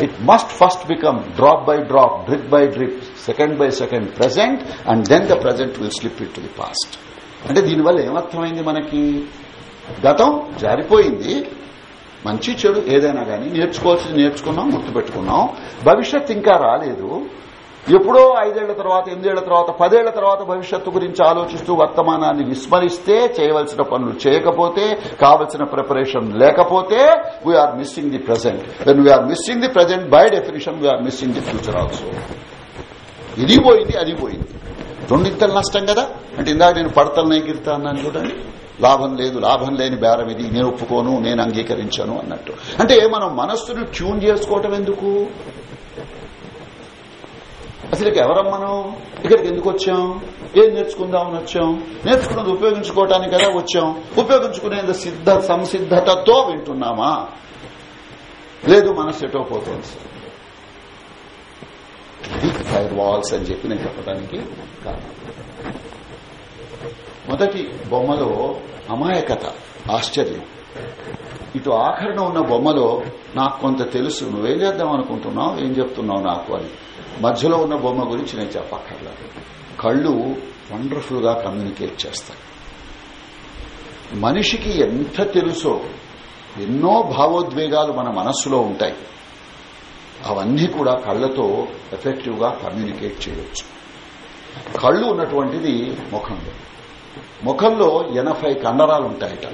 it must first become drop by drop drip by drip second by second present and then the present will slip it to the past అంటే దీనివల్ల ఏమర్థమైంది మనకి? గతం జారిపోయింది. మంచి చెడు ఏదైనా కానీ నేర్చుకోవాల్సింది నేర్చుకున్నాం గుర్తుపెట్టుకున్నాం. భవిష్యత్ ఇంకా రాలేదు. ఎప్పుడో ఐదేళ్ళ తర్వాత ఎనిమిదేళ్ళ తర్వాత పదేళ్ళ తర్వాత భవిష్యత్తు గురించి ఆలోచిస్తూ వర్తమానాన్ని విస్మరిస్తే చేయవలసిన పనులు చేయకపోతే కావలసిన ప్రిపరేషన్ లేకపోతే we are missing the present then we are missing the present by definition we are missing the future also ఇది పోయింది అది పోయింది. రెండింతలు నష్టం కదా? అంటే ఇందాక నేను పడతలు గిరుతా అన్నాను చూడండి. లాభం లేదు లాభం లేని బేరం ఇది నేను ఒప్పుకోను నేను అంగీకరించాను అన్నట్టు. అంటే మనం మనస్సును ట్యూన్ చేసుకోవటం ఎందుకు? అసలు ఎవరం మనం? ఇక్కడికి ఎందుకు వచ్చాం? ఏం నేర్చుకుందామని వచ్చాం? నేర్చుకున్నది ఉపయోగించుకోవటానికి కదా వచ్చాం. ఉపయోగించుకునేంత సిద్ధ సంసిద్ధతతో వింటున్నామా? లేదు మనసు ఎటో పోతుంది. ఫైర్ వాల్స్ అని చెప్పి నేను చెప్పడానికి కారణం. మొదటి బొమ్మలో అమాయకత ఆశ్చర్యం. ఇటు ఆఖరణ ఉన్న బొమ్మలో నాకు కొంత తెలుసు నువ్వేం చేద్దాం అనుకుంటున్నావు ఏం చెప్తున్నావు నాకు అని. మధ్యలో ఉన్న బొమ్మ గురించి నేను చెప్పక్కర్లేదు. కళ్ళు వండర్ఫుల్గా కమ్యూనికేట్ చేస్తాయి. మనిషికి ఎంత తెలుసో ఎన్నో భావోద్వేగాలు మన మనస్సులో ఉంటాయి. అవన్నీ కూడా కళ్ళతో ఎఫెక్టివ్గా కమ్యూనికేట్ చేయవచ్చు కళ్ళు ఉన్నటువంటిది ముఖంలో ముఖంలో ఎనభై కండరాలు ఉంటాయట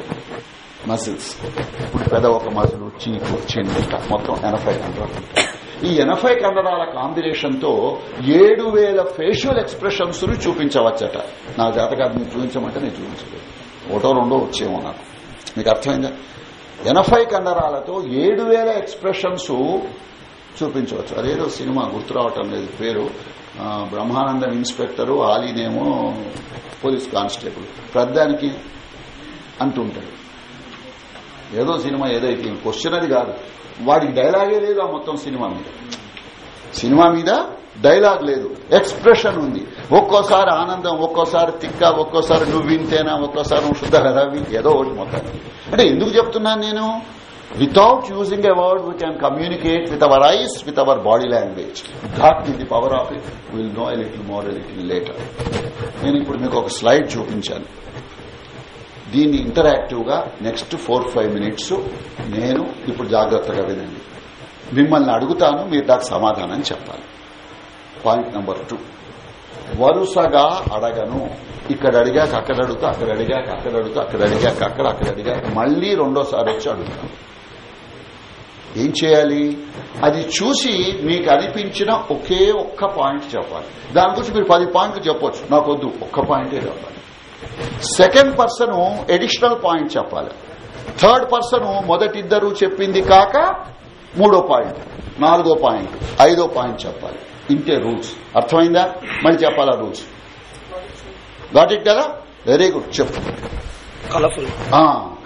మజిల్స్ ఇప్పుడు పెద్ద ఒక మజిల్ చీకు చిన్న మొత్తం ఎనభై కండరాలు ఉంటాయి ఈ ఎనభై కండరాల కాంబినేషన్తో ఏడు వేల ఫేషియల్ ఎక్స్ప్రెషన్స్ను చూపించవచ్చట. నా జాతకాన్ని మీరు చూపించమంటే నేను చూపించలేదు. ఒకటో రెండో వచ్చేమో నాకు. మీకు అర్థమైందా? ఎనభై కండరాలతో ఏడు వేల ఎక్స్ప్రెషన్స్ చూపించవచ్చు. అదేదో సినిమా గుర్తు రావటం లేదు పేరు. బ్రహ్మానందం ఇన్స్పెక్టరు ఆలీనేమో పోలీస్ కానిస్టేబుల్. ప్రద్దానికి అంటుంటాడు. ఏదో సినిమా ఏదైతే క్వశ్చన్ అది కాదు. వాడికి డైలాగే లేదు ఆ మొత్తం సినిమా మీద. సినిమా మీద డైలాగ్ లేదు. ఎక్స్ప్రెషన్ ఉంది. ఒక్కోసారి ఆనందం ఒక్కోసారి తిక్క ఒక్కోసారి నువ్వు వింతేనా ఒక్కోసారి నువ్వు శుద్ధ రవి ఏదో ఒకటి మొత్తం. అంటే ఎందుకు చెప్తున్నాను నేను? Without using a word we can communicate with our eyes with our body language that is the power of it will know a little more a later నేను ఇప్పుడు మీకు ఒక స్లైడ్ చూపించాను. దీన్ని ఇంటరాక్టివ్గా నెక్స్ట్ ఫోర్ ఫైవ్ మినిట్స్ నేను ఇప్పుడు జాగ్రత్తగా వినండి. మిమ్మల్ని అడుగుతాను మీరు నాకు సమాధానం చెప్పాలి. పాయింట్ నెంబర్ టూ వరుసగా అడగను. ఇక్కడ అడిగాక అక్కడ అడుగుతా అక్కడ అడిగాక అక్కడ అడుగుతా అక్కడ అడిగాక అక్కడ అక్కడ అడిగాక మళ్ళీ రెండోసారి వచ్చి అడుగుతాను. ఏం చేయాలి? అది చూసి మీకు అనిపించిన ఒకే ఒక్క పాయింట్ చెప్పాలి. దాని గురించి మీరు పది పాయింట్లు చెప్పొచ్చు. నాకు వద్దు ఒక్క పాయింటే చెప్పాలి. సెకండ్ పర్సన్ ఎడిషనల్ పాయింట్ చెప్పాలి. థర్డ్ పర్సన్ మొదటిద్దరు చెప్పింది కాక మూడో పాయింట్ నాలుగో పాయింట్ ఐదో పాయింట్ చెప్పాలి. ఇంతే రూల్స్. అర్థమైందా? మళ్ళీ చెప్పాలా రూల్స్? గాట్ ఇట్ కదా? వెరీ గుడ్ చెప్పు. కలర్ఫుల్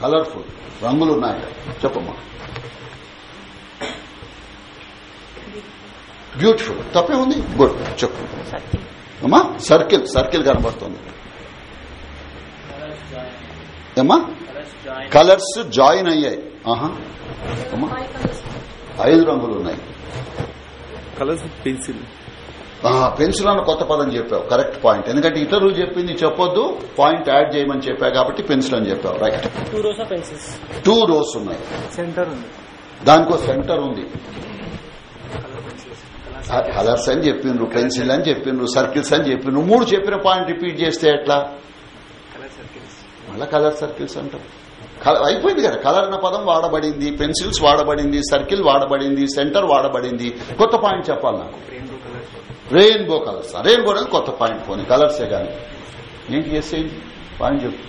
కలర్ఫుల్ రంగులు ఉన్నాయి. చెప్పమ్మా. బ్యూటిఫుల్ తప్పే ఉంది? గుడ్ చెప్పు. అమ్మా సర్కిల్ సర్కిల్ కనబడుతుంది. ఏమ్మా? కలర్స్ జాయిన్ అయ్యాయి. ఆహా. అమ్మా ఐదు రంగులు ఉన్నాయి. కలర్స్ పెన్సిల్ పెన్సిల్ అన్న కొత్త పదం చెప్పావు. కరెక్ట్ పాయింట్ ఎందుకంటే ఇతరులు చెప్పింది చెప్పొద్దు పాయింట్ యాడ్ చేయమని చెప్పా కాబట్టి పెన్సిల్ అని చెప్పావు. Right two rows of pencils two rows ఉన్నాయి. సెంటర్ ఉంది. దానికో సెంటర్ ఉంది. కలర్స్ అని చెప్పిండ్రు పెన్సిల్ అని చెప్పిండ్రు సర్కిల్స్ అని చెప్పిండ్రు. మూడు చెప్పిన పాయింట్ రిపీట్ చేస్తే ఎట్లా? మళ్ళీ కలర్ సర్కిల్స్ అంటారు అయిపోయింది కదా. కలర్ అన్న పదం వాడబడింది పెన్సిల్స్ వాడబడింది సర్కిల్ వాడబడింది సెంటర్ వాడబడింది. కొత్త పాయింట్ చెప్పాలి నాకు. రెయిన్బో కలర్స్ రెయిన్బో అనేది కొత్త పాయింట్ పోనీ కలర్సే కానీ ఏంటి చేసేయండి పాయింట్ చెప్పు.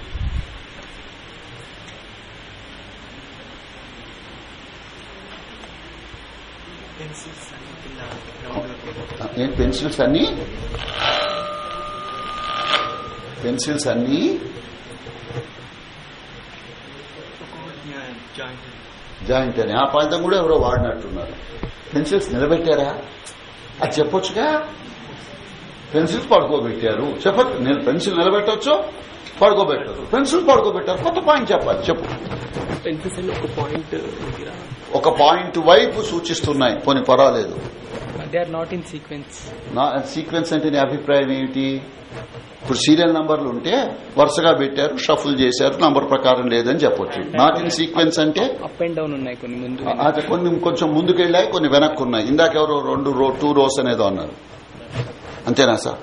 పెన్సిల్స్ ఏం పెన్సిల్స్ అన్ని పెన్సిల్స్ అన్ని జాయింట్ అని. ఆ ఫలితం కూడా ఎవరో వాడినట్టున్నారు. పెన్సిల్స్ నిలబెట్టారా? అది చెప్పొచ్చుగా? పెన్సిల్స్ పడుకోబెట్టారు. చెప్పచ్చు నేను పెన్సిల్ నిలబెట్టొచ్చు? పడుకోబెట్టచ్చు పెన్సిల్ పడుకోబెట్టారు. కొత్త పాయింట్ చెప్పాలి. చెప్పు. పెన్సిల్స్ పాయింట్ ఒక పాయింట్ వైపు సూచిస్తున్నాయి. కొన్ని పర్వాలేదు. They are not in sequence నా సీక్వెన్స్ అంటే నీ అభిప్రాయం ఏమిటి? ఇప్పుడు సీరియల్ నంబర్లు ఉంటే వరుసగా పెట్టారు షఫుల్ చేశారు నంబర్ ప్రకారం లేదని చెప్పొచ్చు. నాట్ ఇన్ సీక్వెన్స్ అంటే అప్ అండ్ డౌన్ ఉన్నాయి కొన్ని ముందు అది కొన్ని కొంచెం ముందుకెళ్ళాయి కొన్ని వెనక్కి ఉన్నాయి ఇందాక ఎవరో రెండు రో టూ రోస్ అనేదో అన్నారు. అంతేనా sir.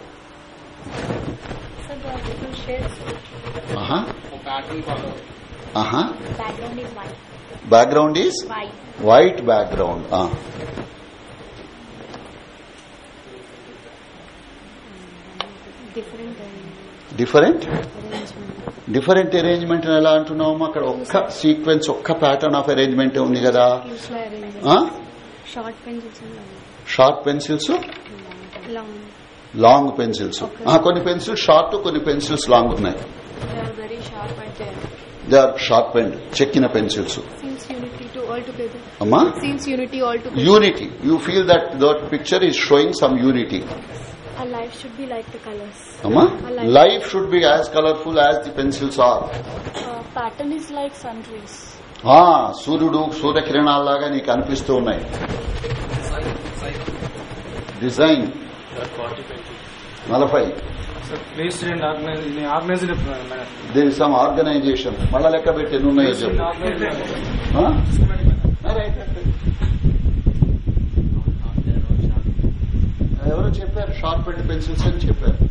Background is White. White background Different uh, different. Different arrangement ఎలా అంటున్నాము అక్కడ ఒక్క సీక్వెన్స్ ఒక్క ప్యాటర్న్ ఆఫ్ అరేంజ్మెంట్ ఉంది కదా. Short pencils. లాంగ్ పెన్సిల్స్ కొన్ని పెన్సిల్స్ షార్ట్ కొన్ని పెన్సిల్స్ లాంగ్ ఉన్నాయి. దే ఆర్ షార్ప్ అండ్ చెక్కిన పెన్సిల్స్. అమ్మా. Unity you feel that that picture is showing some unity Our life should be like the colors. అమ్మా life should be as colourful as the pencils are Uh, pattern is like sun rays. ఆ సూర్యుడు సూర్యకిరణాల్లాగా నీకు అనిపిస్తూ ఉన్నాయి. డిజైన్ నలభై. ప్లేస్డ్ అండ్ ఆర్గనైజ్ ఆర్గనైజ్డ్ దీని సమ్ ఆర్గనైజేషన్ మళ్ళా లెక్క పెట్టి ఎన్ని ఉన్నాయో చెప్పు ఆ? ఆ, రైట్, రైట్, రైట్. ఎవరో చెప్పారు? షార్ప్ అండ్ పెన్సిల్స్ అని చెప్పారు.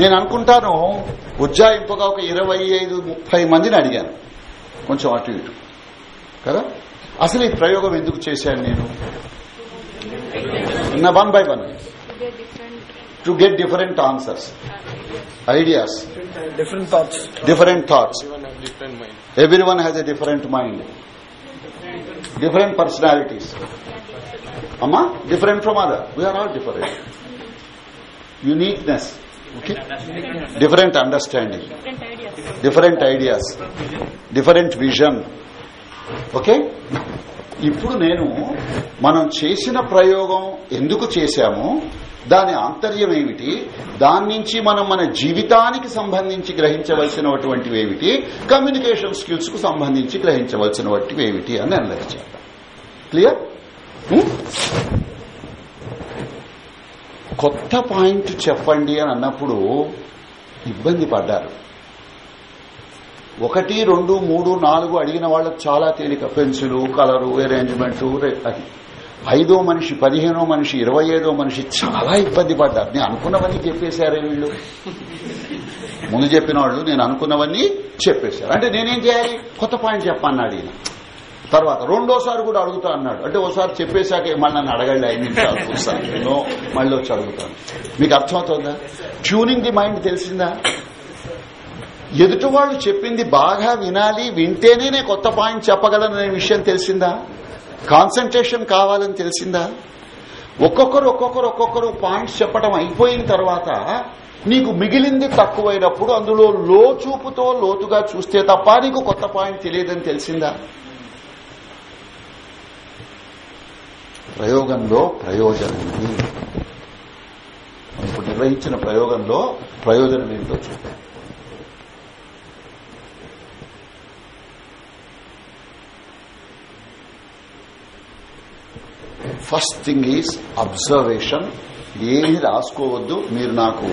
నేను అనుకుంటాను ఉజ్జాయింపుగా ఒక ఇరవై ఐదు ముప్పై మందిని అడిగాను. కొంచెం అటు ఇటు. కదా? అసలు ఈ ప్రయోగం ఎందుకు చేశాను నేను? One by one. Different. To get different answers ideas different thoughts every one has a different mind different personalities అమ్మా different from other we are all different uniqueness okay different understanding Different ideas. Different ideas different vision okay ఇప్పుడు నేను మనం చేసిన ప్రయోగం ఎందుకు చేశాము? దాని ఆంతర్యం ఏమిటి? దాని నుంచి మనం మన జీవితానికి సంబంధించి గ్రహించవలసినటువంటివి ఏమిటి? కమ్యూనికేషన్ స్కిల్స్కు సంబంధించి గ్రహించవలసినటువంటివి ఏమిటి అని అనలైజ్ చేద్దాం క్లియర్ కొత్త పాయింట్ చెప్పండి అని అన్నప్పుడు ఇబ్బంది పడ్డారు. ఒకటి రెండు మూడు నాలుగు అడిగిన వాళ్ళకి చాలా తేలిక పెన్సిల్ కలరు అరేంజ్మెంట్ అది. ఐదో మనిషి పదిహేనో మనిషి ఇరవై ఐదో మనిషి చాలా ఇబ్బంది పడ్డారు. నేను అనుకున్నవన్నీ చెప్పేశారే వీళ్ళు? ముందు చెప్పిన వాళ్ళు నేను అనుకున్నవన్నీ చెప్పేశారు. అంటే నేనేం చేయాలి? కొత్త పాయింట్ చెప్పన్నాడు ఈయన. తర్వాత రెండోసారి కూడా అడుగుతా అన్నాడు. అంటే ఒకసారి చెప్పేశాక మళ్ళీ నన్ను అడగండి ఐదు నిమిషాలు నో మళ్ళీ వచ్చి అడుగుతాను. మీకు అర్థమవుతుందా? ట్యూనింగ్ ది మైండ్ తెలిసిందా? ఎదుటి వాళ్ళు చెప్పింది బాగా వినాలి వింటేనే నేను కొత్త పాయింట్ చెప్పగలననే విషయం తెలిసిందా? కాన్సన్ట్రేషన్ కావాలని తెలిసిందా? ఒక్కొక్కరు ఒక్కొక్కరు ఒక్కొక్కరు పాయింట్స్ చెప్పడం అయిపోయిన తర్వాత నీకు మిగిలింది తక్కువైనప్పుడు అందులో లోచూపుతో లోతుగా చూస్తే తప్ప నీకు కొత్త పాయింట్ తెలియదని తెలిసిందా? ప్రయోగంలో ప్రయోజనం ఇప్పుడు నిర్వహించిన ప్రయోగంలో ప్రయోజనం ఏమిటో చూద్దాం. ఫస్ట్ థింగ్ ఈజ్ అబ్జర్వేషన్ ఏమి రాసుకోవద్దు మీరు నాకు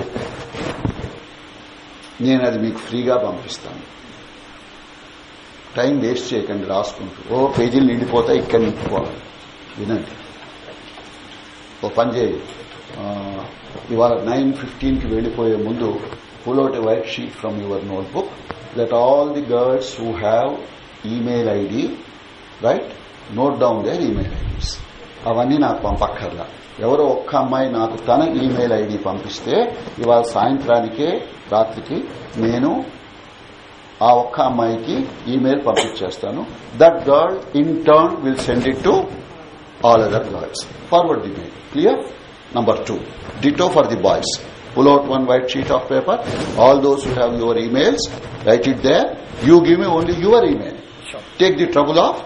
నేను అది మీకు ఫ్రీగా పంపిస్తాను. టైం వేస్ట్ చేయకండి రాసుకుంటూ. ఓ పేజీలు నిండిపోతాయి ఇక్కడ నిండిపోవాలి వినండి. ఓ పని చేయి. ఇవాళ నైన్ ఫిఫ్టీన్కి వెళ్ళిపోయే ముందు pull out white sheet from your notebook that all the girls who have email ID write note down their email IDs అవన్నీ నాకు పంపక్కర్ల. ఎవరో ఒక్క అమ్మాయి నాకు తన ఈమెయిల్ ఐడి పంపిస్తే ఇవాళ సాయంత్రానికే రాత్రికి నేను ఆ ఒక్క అమ్మాయికి ఈమెయిల్ పంపించేస్తాను. That girl in turn will send it to all other girls forward the mail clear number two ditto for the boys pull out one white sheet of paper all those you have your emails write it they you give me only your email take the trouble of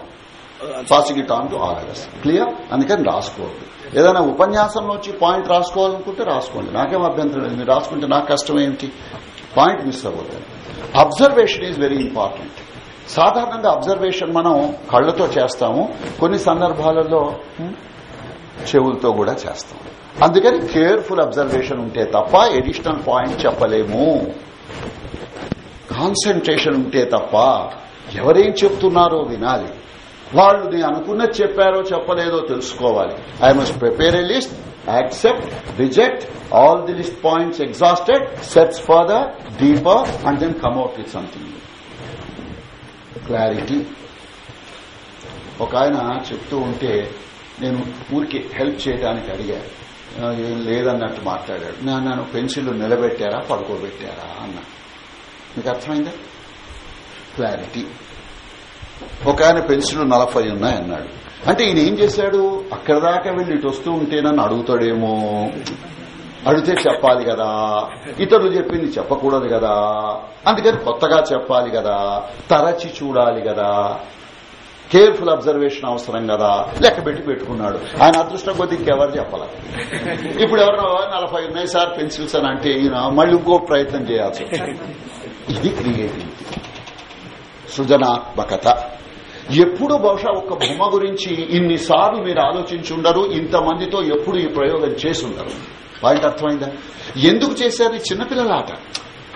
passing it on to others clear? అందుకని రాసుకోవద్దు. ఏదైనా ఉపన్యాసంలో వచ్చి పాయింట్ రాసుకోవాలనుకుంటే రాసుకోండి. నాకేం అభ్యంతరం లేదు. మీరు రాసుకుంటే నాకు కష్టం ఏమిటి పాయింట్ మిస్ అవ్వదు అబ్జర్వేషన్ ఈజ్ వెరీ ఇంపార్టెంట్. సాధారణంగా అబ్జర్వేషన్ మనం కళ్ళతో చేస్తాము. కొన్ని సందర్భాలలో చెవులతో కూడా చేస్తాం. అందుకని కేర్ఫుల్ అబ్జర్వేషన్ ఉంటే తప్ప ఎడిషనల్ పాయింట్ చెప్పలేము. కాన్సన్ట్రేషన్ ఉంటే తప్ప ఎవరేం చెప్తున్నారో వినాలి. వాళ్ళు నేను అనుకున్నది చెప్పారో చెప్పలేదో తెలుసుకోవాలి. I must prepare a list accept reject all the list points exhausted sets for the deeper and then come out with something clarity ఒక ఆయన చెప్తూ ఉంటే నేను ఊరికి హెల్ప్ చేయడానికి అడిగాను ఏం లేదన్నట్టు మాట్లాడాడు. నేను నన్ను పెన్సిల్ నిలబెట్టారా పడుకోబెట్టారా అన్న. మీకు అర్థమైందా? క్లారిటీ ఒక ఆయన పెన్సిల్ నలభై ఉన్నాయన్నాడు. అంటే ఈయన ఏం చేశాడు? అక్కడ దాకా వెళ్ళి ఇటు వస్తూ ఉంటే నన్ను అడుగుతాడేమో? అడిగితే చెప్పాలి కదా. ఇతరులు చెప్పింది చెప్పకూడదు కదా. అందుకని కొత్తగా చెప్పాలి కదా. తరచి చూడాలి కదా. కేర్ఫుల్ అబ్జర్వేషన్ అవసరం కదా. లెక్క పెట్టి పెట్టుకున్నాడు. ఆయన అదృష్టం కొద్ది ఇంకెవరు చెప్పాల? ఇప్పుడు ఎవరో నలభై ఉన్నాయి సార్ పెన్సిల్స్ అని అంటే ఈయన మళ్ళీ ఇంకో ప్రయత్నం చేయాల్సి ఇది క్రియేటివిటీ సృజనాత్మకత ఎప్పుడు బహుశా ఒక బొమ్మ గురించి ఇన్నిసార్లు మీరు ఆలోచించి ఉండరు ఇంతమందితో ఎప్పుడు ఈ ప్రయోగం చేసి ఉండరు పాయింట్ అర్థమైందా? ఎందుకు చేశారు ఈ చిన్నపిల్లల ఆట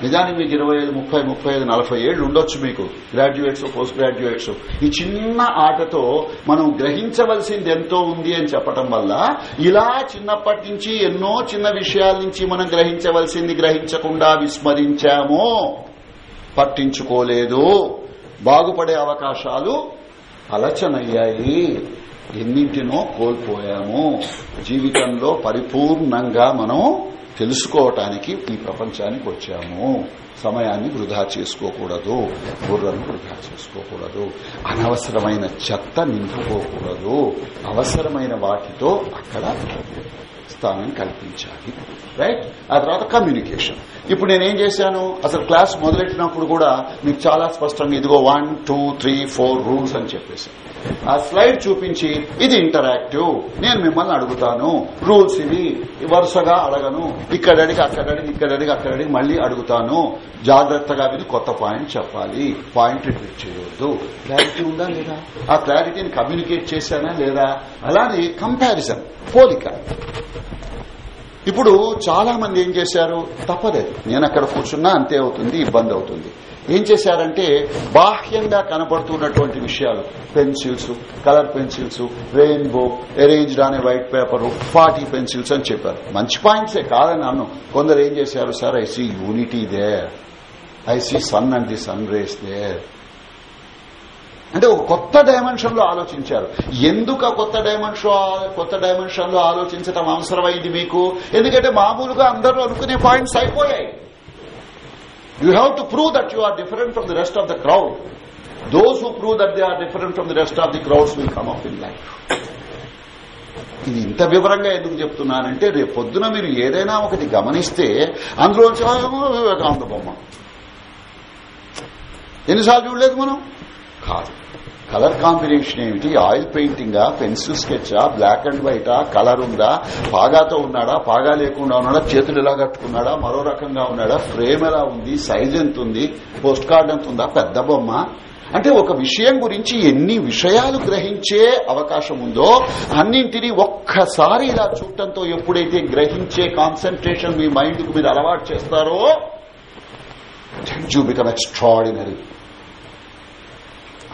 నిజానికి మీకు ఇరవై ఐదు ముప్పై ముప్పై ఐదు నలభై ఏళ్ళు ఉండొచ్చు మీకు గ్రాడ్యుయేట్స్ పోస్ట్ గ్రాడ్యుయేట్స్. ఈ చిన్న ఆటతో మనం గ్రహించవలసింది ఎంతో ఉంది అని చెప్పటం వల్ల ఇలా చిన్నప్పటి నుంచి ఎన్నో చిన్న విషయాల నుంచి మనం గ్రహించవలసింది గ్రహించకుండా విస్మరించాము. పట్టించుకోలేదు. బాగుపడే అవకాశాలు అలచనయ్యాయి. ఎన్నింటినో కోల్పోయాము. జీవితంలో పరిపూర్ణంగా మనం తెలుసుకోవటానికి ఈ ప్రపంచానికి వచ్చాము. సమయాన్ని వృధా చేసుకోకూడదు. బుర్రను వృధా చేసుకోకూడదు. అనవసరమైన చెత్త నింపుకోకూడదు. అవసరమైన వాటితో అక్కడ స్థానం కల్పించాలి. రైట్ ఆ తర్వాత కమ్యూనికేషన్ ఇప్పుడు నేనేం చేశాను? అసలు క్లాస్ మొదలెట్టినప్పుడు కూడా మీకు చాలా స్పష్టంగా ఇదిగో one two three four rules అని చెప్పేసి. ఆ స్లైడ్ చూపించి ఇది ఇంటరాక్టివ్ నేను మిమ్మల్ని అడుగుతాను. రూల్స్ ఇవి. వరుసగా అడగను. ఇక్కడ అడిగి అక్కడ అడిగి ఇక్కడ అడిగి అక్కడ అడిగి మళ్ళీ అడుగుతాను. జాగ్రత్తగా విని కొత్త పాయింట్ చెప్పాలి. పాయింట్ రిపీట్ చేయవద్దు క్లారిటీ ఉందా లేదా? ఆ క్లారిటీని కమ్యూనికేట్ చేశానా లేదా? అలానే కంపారిజన్ పోలిక. ఇప్పుడు చాలా మంది ఏం చేశారు? తప్పలేదు. నేను అక్కడ కూర్చున్నా అంతే అవుతుంది ఇబ్బంది అవుతుంది. ఏం చేశారంటే బాహ్యంగా కనపడుతున్నటువంటి విషయాలు pencils colour pencils rainbow arranged అనే వైట్ పేపర్ ఫార్టీ పెన్సిల్స్ అని చెప్పారు. మంచి పాయింట్సే కాదని అన్ను కొందరు ఏం చేశారు sir I see unity there I see sun and the sun rays there అంటే ఒక కొత్త డైమెన్షన్లో ఆలోచించారు. ఎందుకు కొత్త డైమెన్షన్ కొత్త డైమెన్షన్లో ఆలోచించడం అవసరమైంది మీకు? ఎందుకంటే మామూలుగా అందరూ అనుకునే పాయింట్స్ అయిపోయాయి. You have to prove that you are different from the rest of the crowd those who prove that they are different from the rest of the crowds will come up in life ఇది ఇంత వివరంగా ఎందుకు చెప్తున్నానంటే రేపు పొద్దున మీరు ఏదైనా ఒకటి గమనిస్తే అందులో వివేకానంద బొమ్మ ఎన్నిసార్లు చూడలేదు మనం? కాదు. కలర్ కాంబినేషన్ ఏమిటి? ఆయిల్ పెయింటింగా పెన్సిల్ స్కెచ్చా బ్లాక్ అండ్ వైటా కలర్ ఉందా? పాగాతో ఉన్నాడా? పాగా లేకుండా ఉన్నాడా? చేతులు ఎలా కట్టుకున్నాడా? మరో రకంగా ఉన్నాడా? ఫ్రేమ్ ఎలా ఉంది? సైజ్ ఎంత ఉంది? పోస్ట్ కార్డ్ ఎంత ఉందా? పెద్ద బొమ్మ? అంటే ఒక విషయం గురించి ఎన్ని విషయాలు గ్రహించే అవకాశం ఉందో అన్నింటినీ ఒక్కసారి ఇలా చూడటంతో ఎప్పుడైతే గ్రహించే కాన్సన్ట్రేషన్ మీ మైండ్కు మీరు అలవాటు చేస్తారో you become extraordinary.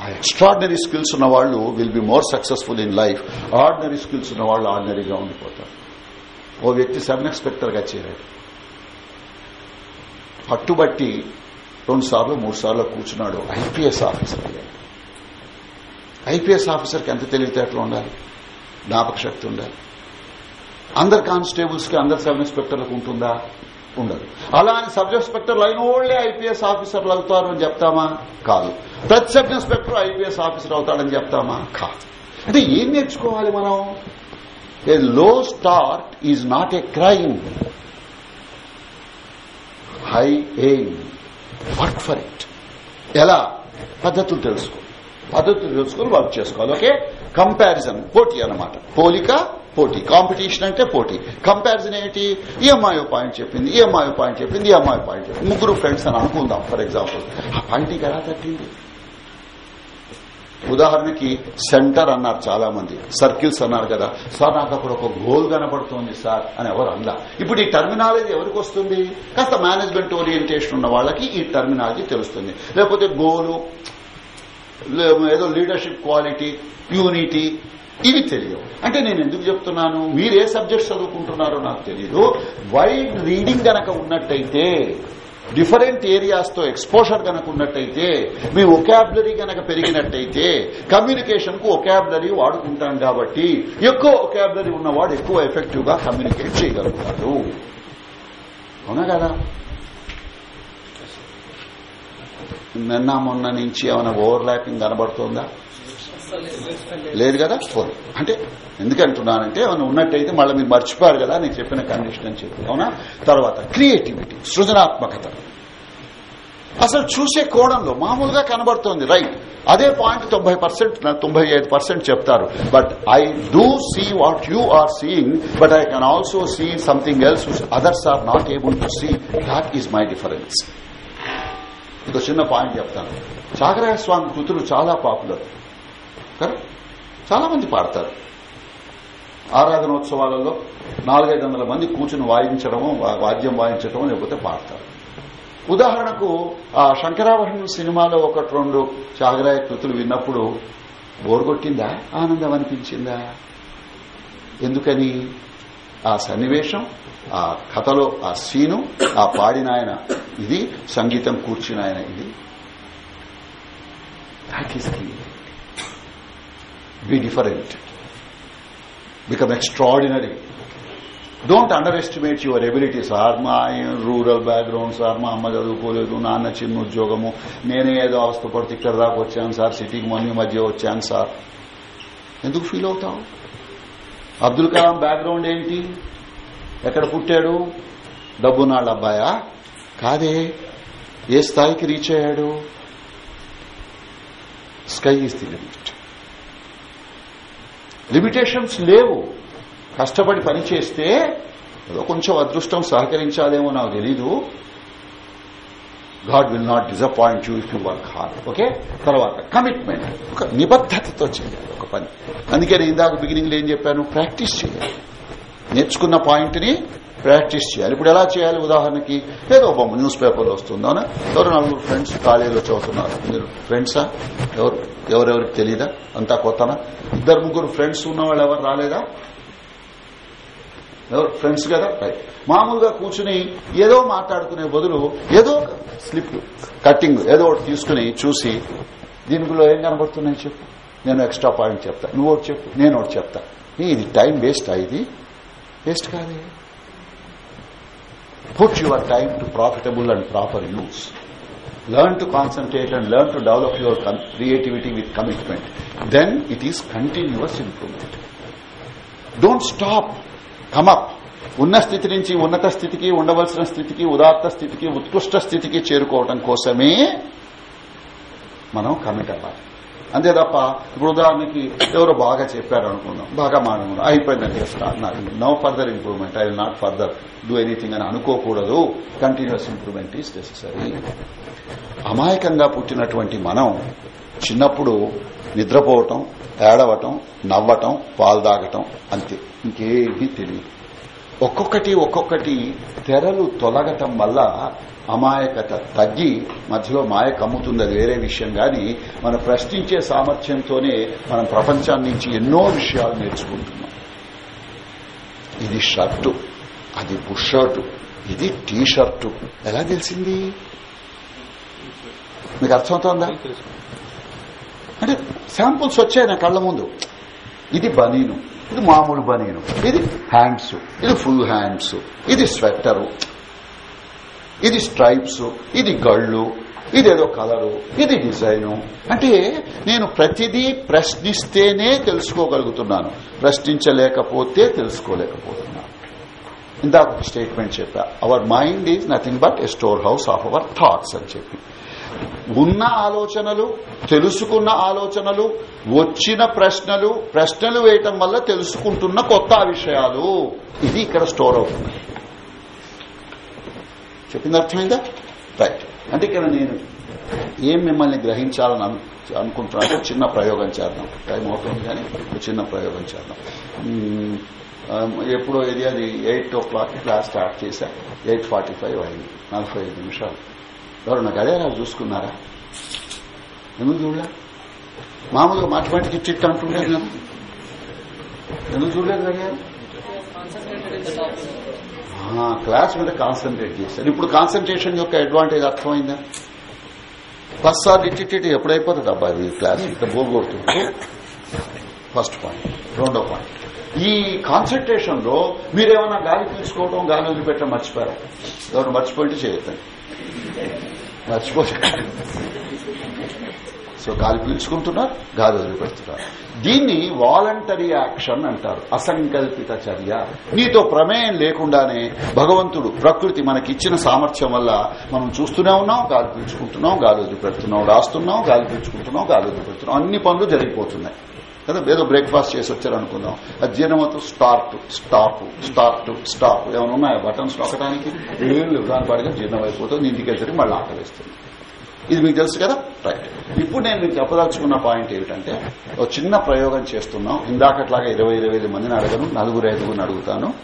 Extraordinary skills ఉన్న వాళ్ళు will be more successful in life ordinary skills ఉన్న వాళ్ళు ఆర్డినరీగా ఉండిపోతారు. ఓ వ్యక్తి సబ్ ఇన్స్పెక్టర్గా చేరాడు. పట్టుబట్టి రెండు సార్లు మూడు సార్లు కూర్చున్నాడు. ఐపీఎస్ ఆఫీసర్ అయ్యాడు. ఐపీఎస్ ఆఫీసర్కి ఎంత తెలివితేటలు ఉండాలి? జ్ఞాపక శక్తి ఉండాలి. అందరు కానిస్టేబుల్స్కి అందరు సబ్ ఇన్స్పెక్టర్లకు ఉంటుందా? ఉండదు. అలా అని సబ్ ఇన్స్పెక్టర్ లైన్ ఓళ్ళే ఐపీఎస్ ఆఫీసర్లు అవుతారు అని చెప్తామా? కాదు. ప్రతి సబ్ ఇన్స్పెక్టర్ ఐపీఎస్ ఆఫీసర్ అవుతాడని చెప్తామా? కాదు అంటే ఏం నేర్చుకోవాలి మనం? A low start is not a crime high aim work for it ఎలా? పద్ధతులు తెలుసుకో. పద్ధతులు తెలుసుకుని వర్క్ చేసుకోవాలి ఓకే? కంపారిజన్ పోటీ అన్నమాట. పోలిక పోటీ. కాంపిటీషన్ అంటే పోటీ. కంపారిజన్ ఏంటి ఈ అమ్మాయి పాయింట్ చెప్పింది ఈ అమ్మాయి పాయింట్ చెప్పింది ఈ అమ్మాయి పాయింట్ చెప్పింది. ముగ్గురు ఫ్రెండ్స్ అని అనుకుందాం ఫర్ ఎగ్జాంపుల్ ఆ పాయింట్ ఎలా తట్టింది? ఉదాహరణకి సెంటర్ అన్నారు చాలా మంది సర్కిల్స్ అన్నారు కదా. సార్ నాకు అక్కడ ఒక గోల్ కనబడుతోంది సార్ అని ఎవరు అన్నా ఇప్పుడు ఈ టర్మినాలజీ ఎవరికి వస్తుంది? కాస్త మేనేజ్మెంట్ ఓరియంటేషన్ ఉన్న వాళ్ళకి ఈ టర్మినాలజీ తెలుస్తుంది. లేకపోతే గోలు ఏదో లీడర్షిప్ క్వాలిటీ యూనిటీ ఇవి తెలియవు. అంటే నేను ఎందుకు చెప్తున్నాను? మీరు ఏ సబ్జెక్ట్ చదువుకుంటున్నారో నాకు తెలియదు వైడ్ రీడింగ్ గనక ఉన్నట్టయితే డిఫరెంట్ ఏరియాస్తో ఎక్స్పోజర్ కనుక ఉన్నట్టయితే మీ ఒకాబులరీ కనుక పెరిగినట్టయితే కమ్యూనికేషన్కు ఒకాబులరీ వాడుకుంటాం కాబట్టి ఎక్కువ ఒకాబులరీ ఉన్నవాడు ఎక్కువ ఎఫెక్టివ్గా కమ్యూనికేట్ చేయగలుగుతాడు. అవునా కదా? నిన్న మొన్న నుంచి ఏమైనా ఓవర్ ల్యాపింగ్ కనబడుతోందా? లేదు కదా? పోదు. అంటే ఎందుకంటున్నానంటే మనం ఉన్నట్టయితే మళ్ళీ మీరు మర్చిపోయారు కదా నేను చెప్పిన కండిషన్ అని చెప్పి. అవునా? తర్వాత క్రియేటివిటీ సృజనాత్మకత. అసలు చూసే కోణంలో మామూలుగా కనబడుతోంది రైట్. అదే పాయింట్ తొంభై పర్సెంట్ తొంభై ఐదు పర్సెంట్ చెప్తారు. But I do see what you are seeing but I can also see something else others are not able to see. That is my difference ఇంకో చిన్న పాయింట్ చెప్తాను. సాగరాయ స్వామి కృతులు చాలా పాపులర్. కదా చాలా మంది పాడతారు. ఆరాధనోత్సవాలలో నాలుగైదు వందల మంది కూర్చుని వాయించడము వాద్యం వాయించడము లేకపోతే పాడతారు. ఉదాహరణకు ఆ శంకరాభరణం సినిమాలో ఒకటి రెండు చాగరాయ కృతులు విన్నప్పుడు బోర్ కొట్టిందా? ఆనందం అనిపించిందా? ఎందుకని? ఆ సన్నివేశం ఆ కథలో ఆ సీను ఆ పాడిన ఆయన ఇది సంగీతం కూర్చిన ఆయన ఇది. That is the be different become extraordinary don't underestimate your abilities sir మా రూరల్ బ్యాక్గ్రౌండ్ సార్ మా అమ్మ చదువుకోలేదు నాన్న చిన్న ఉద్యోగము. నేనే ఏదో అవస్థ పడితే ఇక్కడ దాకా వచ్చాను సార్ సిటీకి మొన్న మధ్య వచ్చాను సార్ ఎందుకు ఫీల్ అవుతావు? అబ్దుల్ కలాం బ్యాక్గ్రౌండ్ ఏంటి? ఎక్కడ పుట్టాడు? డబ్బునాళ్ళ అబ్బాయా? కాదే. ఏ స్థాయికి రీచ్ అయ్యాడు? Sky is the limit limitations లేవు. కష్టపడి పని చేస్తే ఏదో కొంచెం అదృష్టం సహకరించాలేమో నాకు తెలీదు. God will not disappoint you if you work hard. Okay? తర్వాత కమిట్మెంట్. ఒక నిబద్ధతతో చేయాలి ఒక పని. అందుకే నేను ఇందాక బిగినింగ్లో ఏం చెప్పాను? ప్రాక్టీస్ చేయాలి. నేర్చుకున్న పాయింట్ని ప్రాక్టీస్ చేయాలి. ఇప్పుడు ఎలా చేయాలి? ఉదాహరణకి ఏదో బొమ్మ న్యూస్ పేపర్లో వస్తుందోనా ఎవరు నలుగురు ఫ్రెండ్స్ కాలేజీలో చదువుతున్నారు? మీరు ఫ్రెండ్సా? ఎవరు? ఎవరెవరికి తెలీదా? అంతా కొత్తనా? ఇద్దరు ముగ్గురు ఫ్రెండ్స్ ఉన్న వాళ్ళు ఎవరు రాలేదా? ఎవరు? ఫ్రెండ్స్ కదా? రైట్ మామూలుగా కూర్చుని ఏదో మాట్లాడుకునే బదులు ఏదో స్లిప్ కట్టింగ్ ఏదో ఒకటి తీసుకుని చూసి దీనిలో ఏం కనబడుతున్నాయి చెప్పు. నేను ఎక్స్ట్రా పాయింట్ చెప్తా. నువ్వు ఒకటి చెప్పు. నేను ఒకటి చెప్తా. ఇది టైం వేస్ట్ ఇది? వేస్ట్ కాదే? Put your time to profitable and proper use. Learn to concentrate and learn to develop your creativity with commitment. Then it is continuous improvement. Don't stop. Come up. ఉన్న స్థితి నుంచి ఉన్నత స్థితికి ఉండవలసిన స్థితికి ఉదాత్త స్థితికి ఉత్కృష్ట స్థితికి చేరుకోవడం కోసమే మనం కమిట్ అవ్వాలి అంతే తప్ప ఇప్పుడు ఉదాహరణకి ఎవరో బాగా చెప్పారు అనుకుందాం. బాగా మాట్లాడు అయిపోయిందండి స్టార్ట్ నాకు no further improvement I will not further do anything అని అనుకోకూడదు. కంటిన్యూస్ ఇంప్రూవ్మెంట్ ఈస్ నెసరీ అమాయకంగా పుట్టినటువంటి మనం చిన్నప్పుడు నిద్రపోవటం ఏడవటం నవ్వటం పాలు తాగటం అంతే. ఇంకేమీ తెలియదు. ఒక్కొక్కటి ఒక్కొక్కటి తెరలు తొలగటం వల్ల అమాయకత తగ్గి మధ్యలో మాయ కమ్ముతుంది అది వేరే విషయం. గాని మనం ప్రశ్నించే సామర్థ్యంతోనే మనం ప్రపంచాన్ని నుంచి ఎన్నో విషయాలు నేర్చుకుంటున్నాం. ఇది షర్టు అది బుష్ షర్టు ఇది టీ షర్టు ఎలా తెలిసింది? మీకు అర్థమవుతోందా? అంటే శాంపుల్స్ వచ్చాయి నా కళ్ళ ముందు. ఇది బనీను. ఇది మామూలు బనీను ఇది హ్యాండ్స్ ఇది ఫుల్ హ్యాండ్స్ ఇది స్వెట్టరు ఇది స్ట్రైప్స్ ఇది గళ్ళు. ఇదేదో కలరు ఇది డిజైను అంటే నేను ప్రతిదీ ప్రశ్నిస్తేనే తెలుసుకోగలుగుతున్నాను. ప్రశ్నించలేకపోతే తెలుసుకోలేకపోతున్నాను. ఇందాక ఒక స్టేట్మెంట్ చెప్పా our mind is nothing but a storehouse of our thoughts అని చెప్పి. ఉన్న ఆలోచనలు తెలుసుకున్న ఆలోచనలు వచ్చిన ప్రశ్నలు ప్రశ్నలు వేయటం వల్ల తెలుసుకుంటున్న కొత్త విషయాలు. ఇది ఇక్కడ స్టోర్ అవుతుంది. చెప్పింది అర్థమైందా? రైట్ అంటే ఇక్కడ నేను ఏం మిమ్మల్ని గ్రహించాలని అనుకుంటున్నాను అనుకుంటున్నా అంటే చిన్న ప్రయోగం చేద్దాం. టైం అవుతుంది కానీ చిన్న ప్రయోగం చేద్దాం. ఎప్పుడో ఇది అది eight o'clock class start చేశా. ఎయిట్ ఫార్టీ ఫైవ్ అయింది. నలభై ఐదు నిమిషాలు. ఎవరన్నా గడియారాలు చూసుకున్నారా? ఎందుకు చూడలే? మామూలుగా మాటిమాటికి చిట్ అంటుండేది కదా. ఎందుకు చూడలేదు గడియారం క్లాస్ మీద కాన్సన్ట్రేట్ చేశారు. ఇప్పుడు కాన్సన్ట్రేషన్ యొక్క అడ్వాంటేజ్ అర్థమైందా? ఫస్ట్ సార్ ఇట్టి ఎప్పుడైపోతుంది అబ్బా అది క్లాస్? ఇంత బోగొడుతుంది ఫస్ట్ పాయింట్ రెండో పాయింట్ ఈ కాన్సన్ట్రేషన్లో మీరేమన్నా గాలి పీల్చుకోవడం గాలి వదిలిపెట్టడం మర్చిపోయారా? ఎవరు మర్చిపోయింటే చేయొద్దండి మర్చిపోతే సో గాలి పీల్చుకుంటున్నారు గాలి వదిలిపెడుతున్నారు. దీన్ని వాలంటరీ యాక్షన్ అంటారు అసంకల్పిత చర్య. నీతో ప్రమేయం లేకుండానే భగవంతుడు ప్రకృతి మనకిచ్చిన సామర్థ్యం వల్ల మనం చూస్తూనే ఉన్నాం గాలి పీల్చుకుంటున్నాం గాలి వదిలిపెడుతున్నాం రాస్తున్నాం గాలి పీల్చుకుంటున్నాం గాలి వదిలిపెడుతున్నాం. అన్ని పనులు జరిగిపోతున్నాయి. కదా ఏదో బ్రేక్ఫాస్ట్ చేసి వచ్చారు అనుకుందాం అది జీర్ణమవుతూ స్టార్ట్ స్టాప్ స్టార్ట్ స్టాప్ ఏమైనా ఉన్నాయా? బటన్స్ నొక్కడానికి ఏం లేవు. దాని పాటిగా జీర్ణం అయిపోతుంది. ఇంటికి వెళ్తే మళ్ళీ ఆకలిస్తుంది. ఇది మీకు తెలుసు కదా? రైట్ ఇప్పుడు నేను మీకు చెప్పదలుచుకున్న పాయింట్ ఏమిటంటే ఒక చిన్న ప్రయోగం చేస్తున్నాం. ఇందాకట్లాగా ఇరవై ఇరవై ఐదు మందిని అడగను. నలుగురు ఐదుగురిని అడుగుతాను.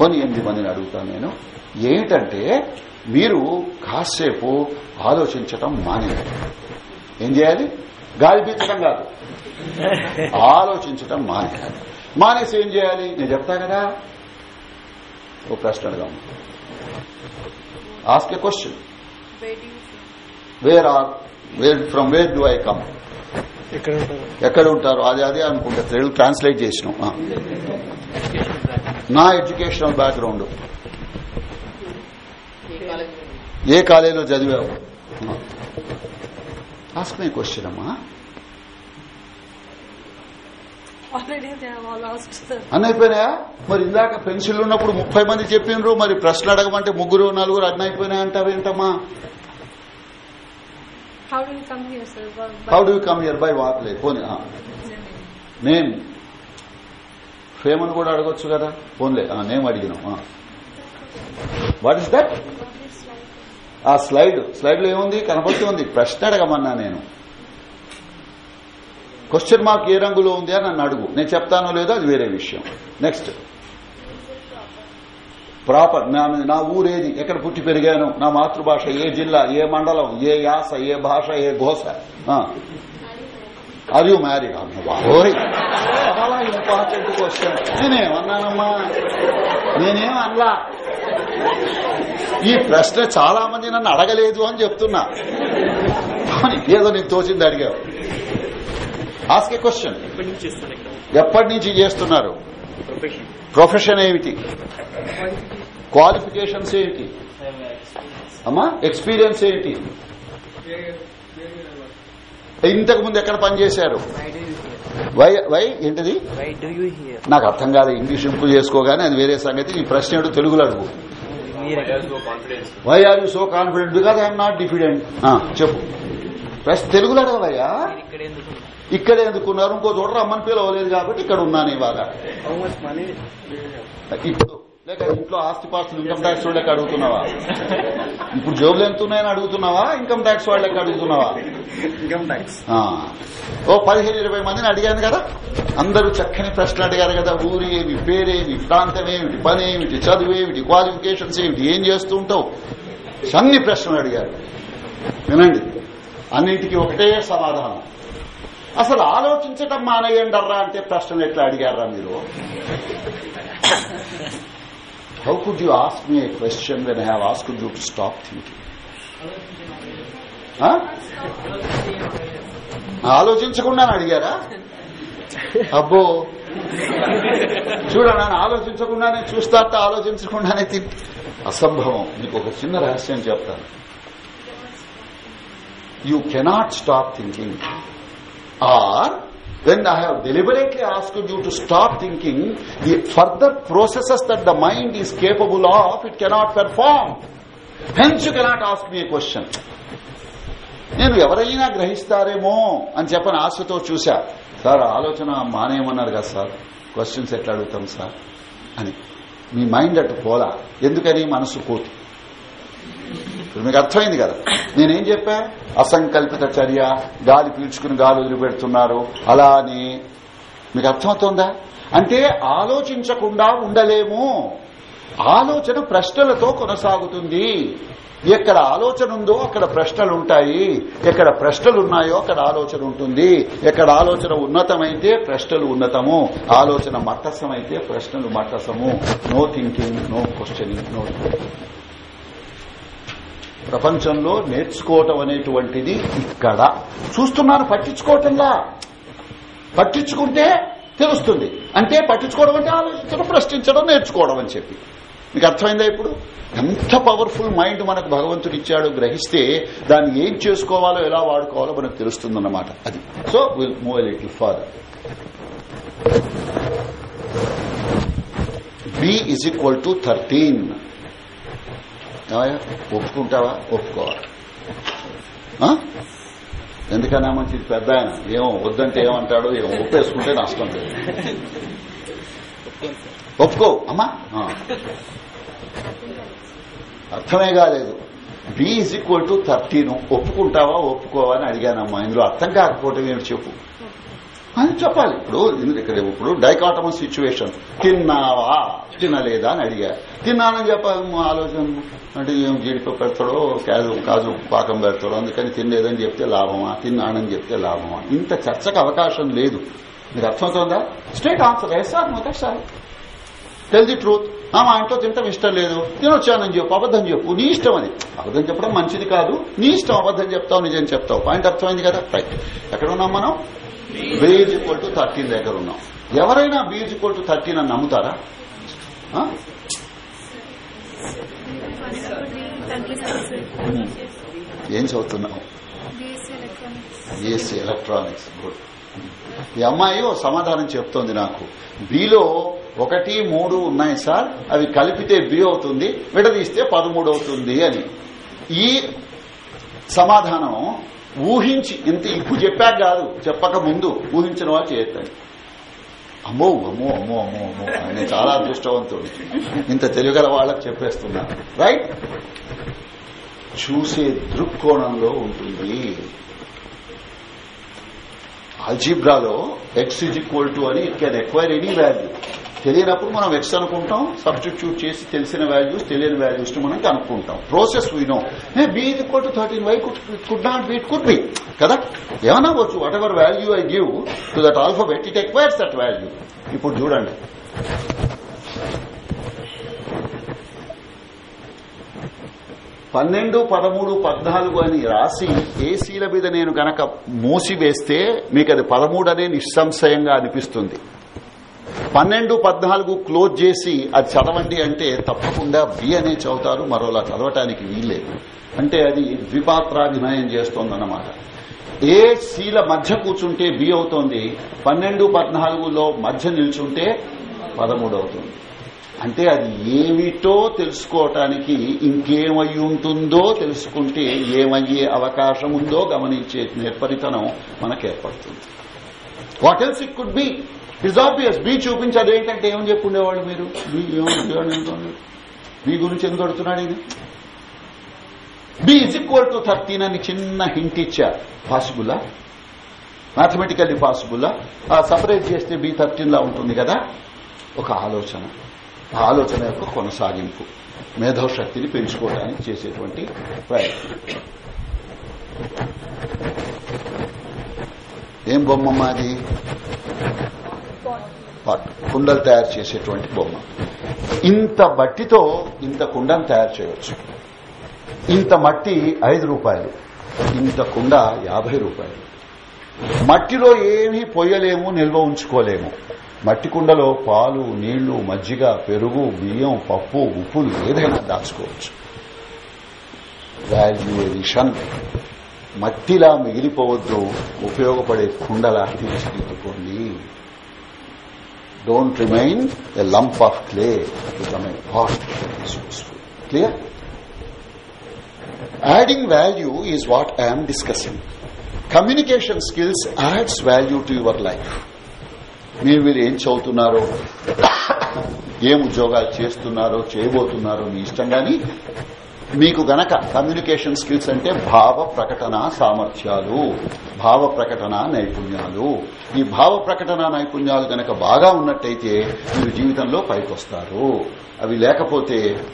పోనీ ఎనిమిది మందిని అడుగుతాను నేను. ఏమిటంటే మీరు కాసేపు ఆలోచించటం మానేయాలి ఏం చేయాలి? గాలి పీల్చడం కాదు. ఆలోచించటం మానేయాలి మానేసి ఏం చేయాలి? నేను చెప్తా కదా. ఓ ప్రశ్న అడగాము ask a question? Where are where from where do I come ఎక్కడ ఉంటారు? ఎక్కడ ఉంటారు? అది అదే అనుకుంటా. తెలుగు ట్రాన్స్లేట్ చేసినాం. నా ఎడ్యుకేషనల్ బ్యాక్గ్రౌండ్. ఏ కాలేజీలో? చదివావు? ఆస్క్ మై క్వశ్చన్ అమ్మా Already they have all asked, sir. అన్న అయిపోయినాయా? మరి ఇందాక పెన్సిల్ ఉన్నప్పుడు ముప్పై మంది చెప్పిండ్రు మరి ప్రశ్నలు అడగమంటే ముగ్గురు నలుగురు అన్న అయిపోయినాయి by- how do come year by వాట్లే పోనీ. నేమ్ ఫేమ్ అని కూడా అడగొచ్చు కదా? పోన్లే నేమ్ అడిగినాం వాట్ ఇస్ దట్ ఆ స్లైడ్ స్లైడ్లో ఏముంది? కనపడుతుంది. ప్రశ్న అడగమన్నా నేను. క్వశ్చన్ మార్క్ ఏ రంగులో ఉంది అని నన్ను అడుగు. నేను చెప్తానో లేదో అది వేరే విషయం. నెక్స్ట్ ప్రాపర్ నా నా ఊరేది ఎక్కడ పుట్టి పెరిగాను నా మాతృభాష ఏ జిల్లా ఏ మండలం ఏ యాస ఏ భాష ఏ ఘోష? ఆర్ యూ మ్యారీడ్ బాబోయ్. చాలా ఇంపార్టెంట్ క్వశ్చన్ నేనేమన్నానమ్మా? నేనేం అన్లా? ఈ ప్రశ్న చాలా మంది నన్ను అడగలేదు అని చెప్తున్నా. ఏదో నీకు తోచింది అడిగావు. ఆస్క్ ఏ క్వశ్చన్ ఎప్పటి నుంచి చేస్తున్నారు? ప్రొఫెషన్ ఏమిటి? క్వాలిఫికేషన్స్ ఏమిటి? అమ్మా ఎక్స్పీరియన్స్ ఏమిటి? ఇంతకు ముందు ఎక్కడ పనిచేశారు? వై వై ఏంటిది? వై డూ యూ హియర్ నాకు అర్థం కాదు ఇంగ్లీష్ ఇంప్రూవ్ చేసుకోగానే అది వేరే సంగతి. నీ ప్రశ్న ఏడు తెలుగులో అడుగు. Why are you so confident because I'm not diffident చెప్పు. ప్రశ్న తెలుగులో అడగవయ్యా? ఇక్కడ ఎందుకు ఇక్కడ ఎందుకున్నారు? ఇంకో చోట రమ్మని పిలవలేదు కాబట్టి ఇక్కడ ఉన్నాను ఇవాళ. ఇప్పుడు లేక ఇంట్లో ఆస్తి పాస్తులు ఇన్కమ్ ట్యాక్స్ వాళ్ళకి అడుగుతున్నావా? ఇప్పుడు జోబులు ఎంత ఉన్నాయని అడుగుతున్నావా? ఇన్కమ్ ట్యాక్స్ వాళ్ళకి అడుగుతున్నావా? Income tax. ఓ పదిహేను ఇరవై మందిని అడిగాను కదా? అందరూ చక్కని ప్రశ్నలు అడిగారు కదా? ఊరు ఏమి పేరేమి ప్రాంతం ఏమిటి పని ఏమిటి చదువు ఏమిటి క్వాలిఫికేషన్స్ ఏమిటి ఏం చేస్తూ ఉంటావు? అన్ని ప్రశ్నలు అడిగారు. వినండి. అన్నింటికి ఒకటే సమాధానం. అసలు ఆలోచించటం మానేయండర్రా అంటే ప్రశ్నలు ఎట్లా అడిగారా మీరు? How could you ask me a question when have ask you to stop thinking ఆలోచించకుండా అడిగారా? అబ్బో. చూడ నన్ను ఆలోచించకుండానే చూస్తా ఆలోచించకుండానే తిన్. అసంభవం. మీకు ఒక చిన్న రహస్యం చెప్తాను. You cannot stop thinking or when I have deliberately asked you to stop thinking, the further processes that the mind is capable of, it cannot perform. Hence you cannot ask me a question. నేను ఎవరైనా గ్రహిస్తారేమో అని చెప్పని ఆశతో చూశా సార్ ఆలోచన మానేయమన్నారు కదా సార్ క్వశ్చన్స్ ఎట్లా అడుగుతాం సార్ అని మీ మైండ్ అటు పోలా ఎందుకని మనసు కోటి ఇప్పుడు మీకు అర్థమైంది కదా? నేనేం చెప్పా? అసంకల్పిత చర్య గాలి పీల్చుకుని గాలి వదిలిపెడుతున్నారు. అలా అని మీకు అర్థమవుతోందా? అంటే ఆలోచించకుండా ఉండలేము. ఆలోచన ప్రశ్నలతో కొనసాగుతుంది. ఎక్కడ ఆలోచన ఉందో అక్కడ ప్రశ్నలు ఉంటాయి. ఎక్కడ ప్రశ్నలు ఉన్నాయో అక్కడ ఆలోచన ఉంటుంది. ఎక్కడ ఆలోచన ఉన్నతమైతే ప్రశ్నలు ఉన్నతము. ఆలోచన మట్టసమైతే ప్రశ్నలు మట్టసము no thinking no questioning no ప్రపంచంలో నేర్చుకోవటం అనేటువంటిది ఇక్కడ. చూస్తున్నారు పట్టించుకోవటంలా. పట్టించుకుంటే తెలుస్తుంది. అంటే పట్టించుకోవడం అంటే ఆలోచించడం ప్రశ్నించడం నేర్చుకోవడం అని చెప్పి. మీకు అర్థమైందా ఇప్పుడు? ఎంత పవర్ఫుల్ మైండ్ మనకు భగవంతుడు ఇచ్చాడు గ్రహిస్తే దాన్ని ఏం చేసుకోవాలో ఎలా వాడుకోవాలో మనకు తెలుస్తుందన్నమాట. అది. So will move little further B is equal to thirteen ఏమయ్యా? ఒప్పుకుంటావా? ఒప్పుకోవాలి ఎందుకన్నా మంచిది పెద్ద ఆయన? ఏమో వద్దంటే ఏమంటాడు? ఏమో ఒప్పేసుకుంటే నష్టం లేదు. ఒప్పుకో. అమ్మా. అర్థమే కాలేదు. B is equal to thirteen ఒప్పుకుంటావా? ఒప్పుకోవా? అని అడిగానమ్మా. ఇందులో అర్థం కాకపోతే ఏమిటి చెప్పు. అని చెప్పాలి. ఇప్పుడు ఇందు- ఇక్కడ ఇప్పుడు డైకాటమస్ సిచ్యువేషన్ తిన్నావా? తినలేదా అని అడిగా. తిన్నానని చెప్పాలి. ఆలోచన అంటే ఏం జీడిపప్పు పెడతాడో కాజు కాజు పాకం పెడతాడో అందుకని తినలేదని చెప్తే లాభమా? తిన్నానని చెప్తే లాభమా? ఇంత చర్చకు అవకాశం లేదు. మీకు అర్థమవుతుందా? స్ట్రేట్ ఆన్సర్ సార్ మొదటిసారి టెల్ ది ట్రూత్ మా ఇంట్లో తింటాం ఇష్టం లేదు. తినొచ్చానని చెప్పు అబద్దం చెప్పు. నీ ఇష్టం అది అబద్దం చెప్పడం మంచిది కాదు. నీ ఇష్టం అబద్దం చెప్తావు నిజం చెప్తావు. పాయింట్ అర్థమైంది కదా? రైట్ ఎక్కడ ఉన్నాం మనం? బీఈజ్ ఈక్వల్ టు థర్టీన్ దగ్గర ఉన్నాం. ఎవరైనా బీఈజ్ ఈక్వల్ టు థర్టీన్ అని నమ్ముతారా? ఏం చదువుతున్నావు? AC electronics. గుడ్. ఈ అమ్మాయి ఓ సమాధానం చెప్తోంది నాకు. బిలో ఒకటి మూడు ఉన్నాయి సార్. అవి కలిపితే బి అవుతుంది విడదీస్తే పదమూడు అవుతుంది అని. ఈ సమాధానం ఊహించి ఇంత ఇప్పుడు చెప్పాక కాదు చెప్పక ముందు ఊహించిన వాళ్ళు చేయొద్దండి. అమ్మో అమ్మో అమ్మో అమ్మో అమ్మో నేను చాలా అదృష్టవంతుడు. ఇంత తెలియగల వాళ్ళకి చెప్పేస్తున్నా. రైట్ చూసే దృక్కోణంలో ఉంటుంది. అల్జిబ్రాలో ఎక్స్ ఇజ్ ఈక్వల్ టు అని it can acquire any value తెలియనప్పుడు మనం ఎక్స్ అనుకుంటాం సబ్స్టిట్యూట్ చేసి తెలిసిన వాల్యూస్ తెలియని వాల్యూస్ని మనం కనుక్కుంటాం. Process వినో no B is thirteen why could not beat could be కదా? ఏమన్నా వచ్చు whatever value I give to that alphabet it acquires that value ఇప్పుడు చూడండి. పన్నెండు పదమూడు పద్నాలుగు అని రాసి ఏసీల మీద నేను గనక మూసివేస్తే మీకు అది పదమూడు అనే నిస్సంశయంగా అనిపిస్తుంది. పన్నెండు పద్నాలుగు క్లోజ్ చేసి అది చదవండి అంటే తప్పకుండా బి అనే చదువుతారు మరోలా చదవటానికి వీల్లేదు. అంటే అది ద్విపాత్రాభినయం చేస్తోందన్నమాట. ఏ సీల మధ్య కూర్చుంటే బి అవుతోంది పన్నెండు పద్నాలుగులో మధ్య నిల్చుంటే పదమూడు అవుతుంది. అంటే అది ఏమిటో తెలుసుకోవటానికి ఇంకేమై ఉంటుందో తెలుసుకుంటే ఏమయ్యే అవకాశం ఉందో గమనించే నేర్పరితనం మనకు ఏర్పడుతుంది what else it could be it's obvious B చూపించి అదేంటంటే ఏమని చెప్పుండేవాళ్ళు మీరు? బీ బీ గురించి ఎందుకు అడుగుతున్నాడు ఇది B is equal to thirteen అని చిన్న హింట్ ఇచ్చా. పాసిబుల్లా మ్యాథమెటికల్లీ పాసిబుల్లా సపరేట్ చేస్తే బి థర్టీన్ లా ఉంటుంది కదా? ఒక ఆలోచన. ఆ ఆలోచన యొక్క కొనసాగింపు. మేధోశక్తిని పెంచుకోవడానికి చేసేటువంటి ప్రయత్నం. ఏం బొమ్మ అది? పాట్ కుండలు తయారు చేసేటువంటి బొమ్మ. ఇంత మట్టితో ఇంత కుండను తయారు చేయవచ్చు ఇంత మట్టి ఐదు రూపాయలు. ఇంత కుండ యాభై రూపాయలు. మట్టిలో ఏమీ పొయ్యలేము నిల్వ ఉంచుకోలేము. మట్టి కుండలో పాలు నీళ్ళు మజ్జిగ పెరుగు బియ్యం పప్పు ఉప్పులు ఏదైనా దాచుకోవచ్చు. వాల్యుయేషన్ మట్టిలా మిగిలిపోవద్దు ఉపయోగపడే కుండలా తీర్చిదిద్దుకోండి. don't remain a lump of clay become a pot is useful clear adding value is what I'm discussing communication skills adds value to your life మీరు మీరు ఏం చదువుతున్నారో ఏం ఉద్యోగాలు చేస్తున్నారో చేయబోతున్నారో మీ ఇష్టం గాని మీకు గనక కమ్యూనికేషన్ స్కిల్స్ అంటే భావ ప్రకటన సామర్థ్యాలు భావ ప్రకటన నైపుణ్యాలు. ఈ భావ ప్రకటన నైపుణ్యాలు గనక బాగా ఉన్నట్టయితే మీరు జీవితంలో పైకొస్తారు. అవి లేకపోతే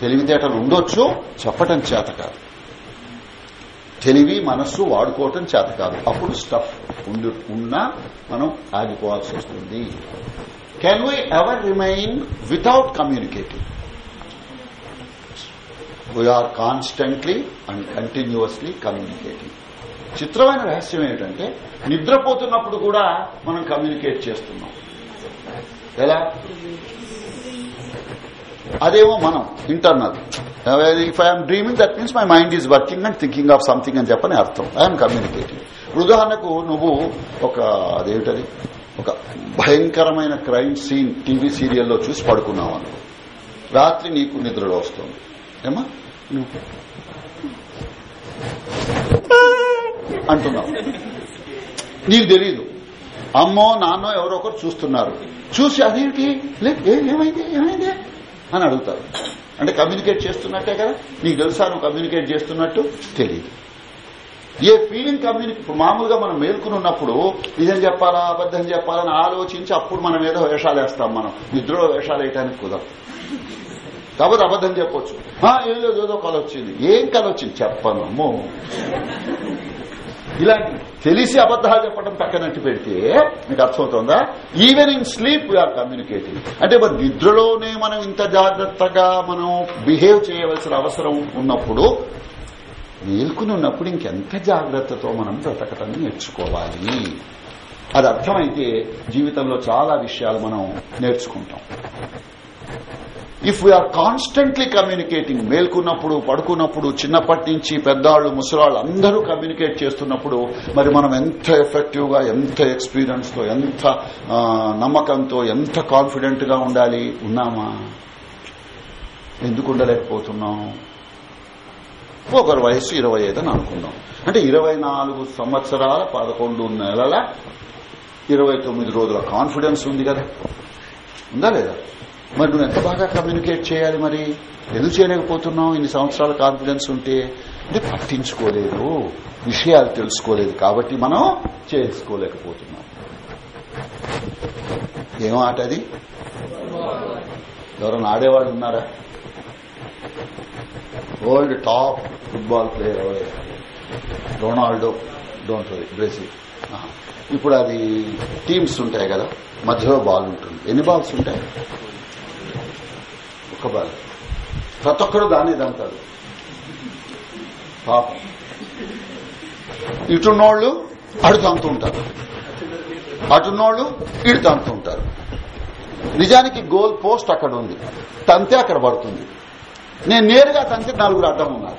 తెలివితేటలు ఉండొచ్చు చెప్పటం చేత కాదు. తెలివి మనస్సు వాడుకోవటం చేత కాదు. అప్పుడు స్టఫ్ ఉండి ఉన్నా మనం ఆగిపోవాల్సి వస్తుంది. Can we ever remain without communicating we are constantly and continuously communicating చిత్రమైన రహస్యం ఏమిటంటే నిద్రపోతున్నప్పుడు కూడా మనం కమ్యూనికేట్ చేస్తున్నాం. ఎలా? అదేమో మనం internal if I'm dreaming that means my mind is working and thinking of something అని చెప్పని అర్థం. ఐఎమ్ కమ్యూనికేటింగ్ ఉదాహరణకు నువ్వు ఒక అదేమిటది? ఒక భయంకరమైన క్రైమ్ సీన్ టీవీ సీరియల్లో చూసి పడుకున్నావు రాత్రి నీకు నిద్రలో వస్తుంది. ఏమా నువ్వు అంటున్నావు. నీకు తెలీదు. అమ్మో నాన్నో ఎవరో ఒకరు చూస్తున్నారు. చూసి అదేంటి? ఏమైంది? ఏమైంది? అని అడుగుతారు. అంటే కమ్యూనికేట్ చేస్తున్నట్టే కదా? నీకు తెలుసా నువ్వు కమ్యూనికేట్ చేస్తున్నట్టు? తెలియదు ఏ ఫీలింగ్ కమ్యూనికేట్ ఇప్పుడు మామూలుగా మనం మేల్కొని ఉన్నప్పుడు నిజం చెప్పాలా అబద్దం చెప్పాలని ఆలోచించి అప్పుడు మనం ఏదో వేషాలు వేస్తాం మనం. నిద్రలో వేషాలు వేయడానికి కుదరదు. కాబట్టి అబద్ధం చెప్పొచ్చు. ఏం లేదు ఏదో కళ వచ్చింది ఏం కళ వచ్చింది చెప్పను అమ్మో. ఇలాంటి తెలిసి అబద్దాలు చెప్పడం పక్కనట్టు పెడితే మీకు అర్థమవుతుందా? Even in sleep we are communicating అంటే మరి నిద్రలోనే మనం ఇంత జాగ్రత్తగా మనం బిహేవ్ చేయవలసిన అవసరం ఉన్నప్పుడు మేల్కుని ఉన్నప్పుడు ఇంకెంత జాగ్రత్తతో మనం బ్రతకటం నేర్చుకోవాలి. అది అర్థమైతే జీవితంలో చాలా విషయాలు మనం నేర్చుకుంటాం. If we are constantly communicating మేల్కున్నప్పుడు పడుకున్నప్పుడు చిన్నప్పటి నుంచి పెద్దవాళ్ళు ముసలాళ్ళు అందరూ కమ్యూనికేట్ చేస్తున్నప్పుడు మరి మనం ఎంత ఎఫెక్టివ్గా ఎంత ఎక్స్పీరియన్స్తో ఎంత నమ్మకంతో ఎంత కాన్ఫిడెంట్గా ఉండాలి? ఉన్నామా? ఎందుకు ఉండలేకపోతున్నాం? ఒకరి వయసు ఇరవై ఐదని అనుకుందాం. అంటే ఇరవై నాలుగు సంవత్సరాల పదకొండు నెలల ఇరవై తొమ్మిది రోజుల కాన్ఫిడెన్స్ ఉంది కదా. ఉందా లేదా? మరి నువ్వు ఎంత బాగా కమ్యూనికేట్ చేయాలి మరి? ఎందుకు చేయలేకపోతున్నావు? ఇన్ని సంవత్సరాల కాన్ఫిడెన్స్ ఉంటే అంటే పట్టించుకోలేదు. విషయాలు తెలుసుకోలేదు కాబట్టి మనం చేసుకోలేకపోతున్నాం. ఏం ఆట అది? ఎవరైనా ఆడేవాడు ఉన్నారా? వరల్డ్ టాప్ ఫుట్బాల్ ప్లేయర్ ఎవరే? రొనాల్డో. డోంట్ వరీ బ్రెజిల్ ఇప్పుడు అది టీమ్స్ ఉంటాయి కదా మధ్యలో బాల్ ఉంటుంది. ఎన్ని బాల్స్ ఉంటాయి? ఒక ప్రతి ఒక్కరు దాన్ని దంతారు పాపం. ఇటున్నోళ్ళు అడు తంతూ ఉంటారు అటున్నోళ్ళు ఇటు తంతూ ఉంటారు నిజానికి గోల్ పోస్ట్ అక్కడ ఉంది. తంతే అక్కడ పడుతుంది. నేను నేరుగా తంతే నలుగురు అడ్డం ఉన్నారు.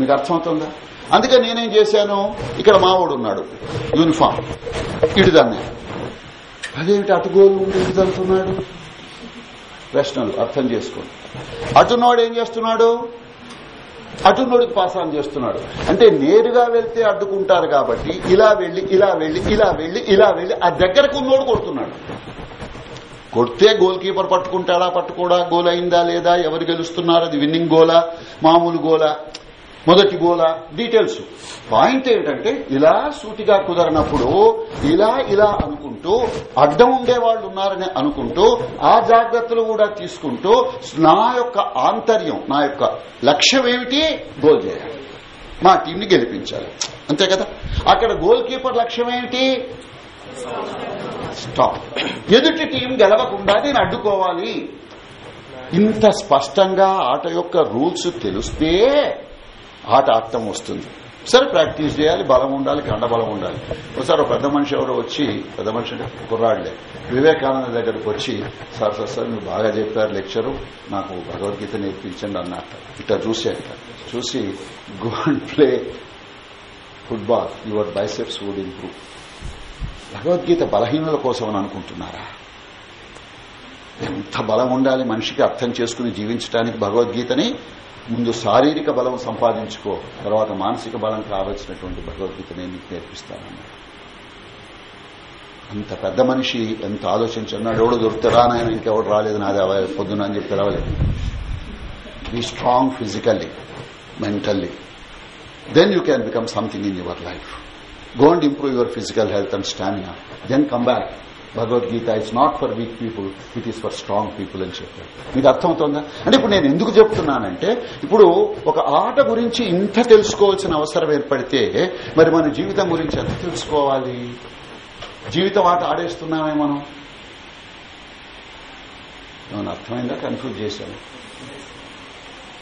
మీకు అర్థమవుతుందా? అందుకే నేనేం చేశాను? ఇక్కడ మావోడు ఉన్నాడు. యూనిఫామ్. ఇటు అదేమిటి అటు గోలు ఉండి ఇటు తంతున్నాడు ప్రశ్నలు అర్థం చేసుకోండి. అటునోడు ఏం చేస్తున్నాడు? అటునోడికి పాసాన్ చేస్తున్నాడు. అంటే నేరుగా వెళ్తే అడ్డుకుంటారు కాబట్టి ఇలా వెళ్ళి ఇలా వెళ్ళి ఇలా వెళ్ళి ఇలా వెళ్ళి ఆ దగ్గరకు ఉన్నోడు కొడుతున్నాడు. కొడితే గోల్ కీపర్ పట్టుకుంటాడా పట్టుకోడా? గోల్ అయిందా లేదా? ఎవరు గెలుస్తున్నారు? అది విన్నింగ్ గోలా మామూలు గోలా మొదటి గోలా డీటెయిల్స్. పాయింట్ ఏంటంటే ఇలా సూటిగా కుదరనప్పుడు ఇలా ఇలా అనుకుంటూ అడ్డం ఉండే వాళ్ళు ఉన్నారని అనుకుంటూ ఆ జాగ్రత్తలు కూడా తీసుకుంటూ నా యొక్క ఆంతర్యం నా యొక్క లక్ష్యం ఏమిటి? గోల్ చేయాలి. మా టీంని గెలిపించాలి. అంతే కదా? అక్కడ గోల్ కీపర్ లక్ష్యం ఏమిటి? స్టాప్. ఎదుటి టీం గెలవకుండా నేను అడ్డుకోవాలి. ఇంత స్పష్టంగా ఆట యొక్క రూల్స్ తెలిస్తే ఆట ఆడటం వస్తుంది. సరే ప్రాక్టీస్ చేయాలి బలం ఉండాలి కండబలం ఉండాలి. ఒకసారి ఒక పెద్ద మనిషి ఎవరో వచ్చి పెద్ద మనిషి అంటే కుర్రాళ్ళే వివేకానంద దగ్గరకు వచ్చి సార్ సార్ సార్ మీరు బాగా చెప్పారు లెక్చరు నాకు భగవద్గీత నేర్పించండి అన్నట్ట ఇట్లా చూసేట చూసి go and play football your biceps would improve. Bhagavad Gita బలహీనుల కోసం అని అనుకుంటున్నారా? ఎంత బలం ఉండాలి మనిషికి అర్థం చేసుకుని జీవించడానికి భగవద్గీతని ముందు శారీరక బలం సంపాదించుకో తర్వాత మానసిక బలం కావలసినటువంటి భగవద్గీత నేను నీకు నేర్పిస్తానన్నాడు అంత పెద్ద మనిషి ఎంత ఆలోచించన్నాడు ఎవడు దొరుకుతారా నాయన ఇంకెవడు రాలేదు నాది పొద్దున అని చెప్పి రావలేదు be strong physically mentally then you can become something in your life Go and improve your physical health and stamina. Then come back. Bhagavad Gita it's not for weak people it is for strong people అని చెప్పారు. మీకు అర్థమవుతుందా? అంటే ఇప్పుడు నేను ఎందుకు చెప్తున్నానంటే ఇప్పుడు ఒక ఆట గురించి ఇంత తెలుసుకోవాల్సిన అవసరం ఏర్పడితే మరి మన జీవితం గురించి ఎంత తెలుసుకోవాలి? జీవితం ఆట ఆడేస్తున్నామే మనం. ఏమైనా అర్థమైందా? కన్ఫ్యూజ్ చేశాను.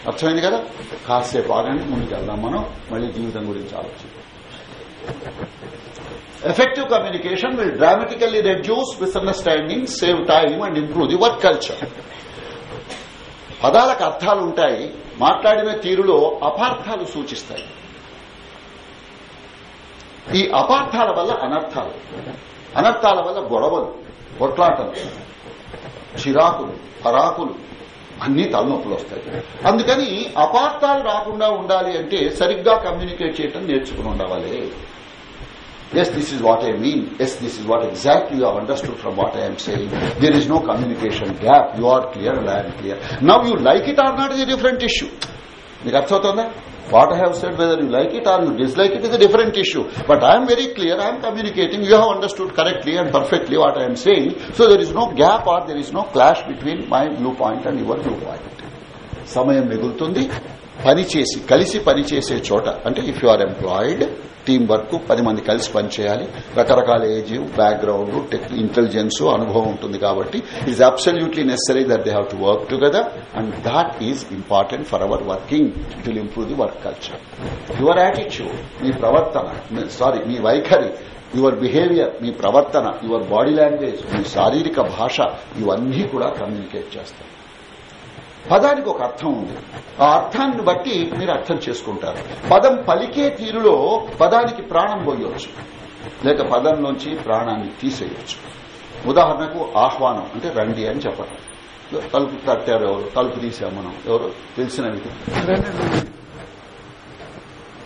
అర్థమైంది కదా? కాసేపు ఆగండి ముందుకు వెళ్దాం మనం. మళ్ళీ జీవితం గురించి ఆలోచిద్దాం. Effective communication will dramatically reduce misunderstanding save time and improve the work culture. పదాలకు అర్థాలు ఉంటాయి మాట్లాడిన తీరులో అపార్థాలు సూచిస్తాయి. ఈ అపార్థాల వల్ల అనర్థాలు. అనర్థాల వల్ల గొడవలు కొట్లాటలు చిరాకులు పరాకులు అన్ని తలనొప్పులు వస్తాయి. అందుకని అపార్థాలు రాకుండా ఉండాలి అంటే సరిగ్గా కమ్యూనికేట్ చేయటం నేర్చుకుని ఉండవాలి. Yes, this is what I mean. Yes, this is what exactly you have understood from what I am saying. There is no communication gap. You are clear and I am clear. Now you like it or not is a different issue. మీకు అర్థమవుతుందా what I have said whether you like it or you dislike it is a different issue but I'm very clear I'm communicating you have understood correctly and perfectly what I'm saying so there is no gap or there is no clash between my view point and your view point సమయం మిగులుతుంది పని చేసి కలిసి పనిచేసే చోట అంటే if you are employed team work పది మంది కలిసి పనిచేయాలి. రకరకాల ఏజ్ బ్యాక్గ్రౌండ్ టెక్ ఇంటెలిజెన్స్ అనుభవం ఉంటుంది కాబట్టి it's absolutely necessary that they have to work together and that is important for our working it will improve the work culture your attitude మీ ప్రవర్తన సారీ మీ వైఖరి యువర్ బిహేవియర్ మీ ప్రవర్తన యువర్ బాడీ లాంగ్వేజ్ మీ శారీరక భాష ఇవన్నీ కూడా కమ్యూనికేట్ చేస్తాయి. పదానికి ఒక అర్థం ఉంది. ఆ అర్థాన్ని బట్టి మీరు అర్థం చేసుకుంటారు. పదం పలికే తీరులో పదానికి ప్రాణం పోయొచ్చు. లేక పదంలోంచి ప్రాణాన్ని తీసేయొచ్చు. ఉదాహరణకు ఆహ్వానం అంటే రండి అని చెప్పడం. తలుపు తట్టారు ఎవరు? తలుపు తీసాం మనం. ఎవరు? తెలిసిన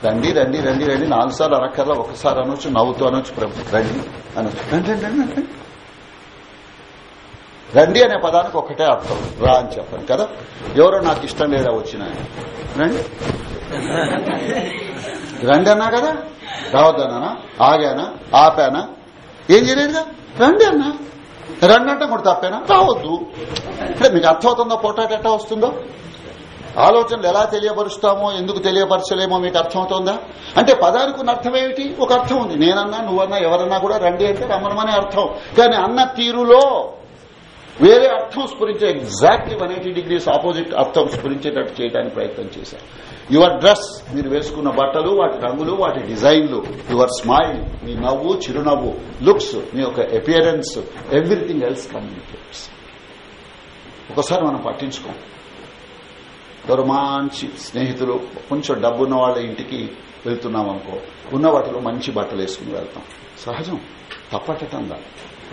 రండి రండి రండి రండి. నాలుగు సార్లు అనక్కర్లా ఒకసారి అనొచ్చు నవ్వుతూ అనొచ్చు రండి అనొచ్చు. రండి రండి రండి. రండి అనే పదానికి ఒకటే అర్థం. రా అని చెప్పండి కదా? ఎవరో నాకు ఇష్టం లేదా వచ్చిన. రండి. రండి అన్నా కదా? రావద్దన్నానా ఆగానా? ఆపానా? ఏం చేయలేదుగా? రండి అన్నా. రండి అంటే కూడా తప్పేనా? రావద్దు. అంటే మీకు అర్థమవుతుందో పొటాట ఎట్టా వస్తుందో? ఆలోచనలు ఎలా తెలియపరుస్తామో ఎందుకు తెలియపరచలేమో మీకు అర్థమవుతోందా? అంటే పదానికి ఉన్న అర్థం ఏమిటి? ఒక అర్థం ఉంది. నేనన్నా నువ్వన్నా ఎవరన్నా కూడా రండి అంటే రమ్మనమనే అర్థం. కానీ అన్న తీరులో వేరే అర్థం స్ఫురించే exactly one eighty degrees opposite అర్థం స్ఫురించేటట్టు చేయడానికి ప్రయత్నం చేశారు. యువర్ డ్రెస్ మీరు వేసుకున్న బట్టలు వాటి రంగులు వాటి డిజైన్లు యువర్ స్మైల్ మీ నవ్వు చిరునవ్వు లుక్స్ మీ యొక్క అపియరెన్స్ ఎవ్రీథింగ్ ఎల్స్ కమ్యూనికేట్స్ ఒకసారి మనం పట్టించుకోం. ఎవరు మంచి స్నేహితులు కొంచెం డబ్బున్న వాళ్ళ ఇంటికి వెళ్తున్నాం అనుకో ఉన్న వాటిలో మంచి బట్టలు వేసుకుని వెళ్తాం. సహజం తప్పటంగా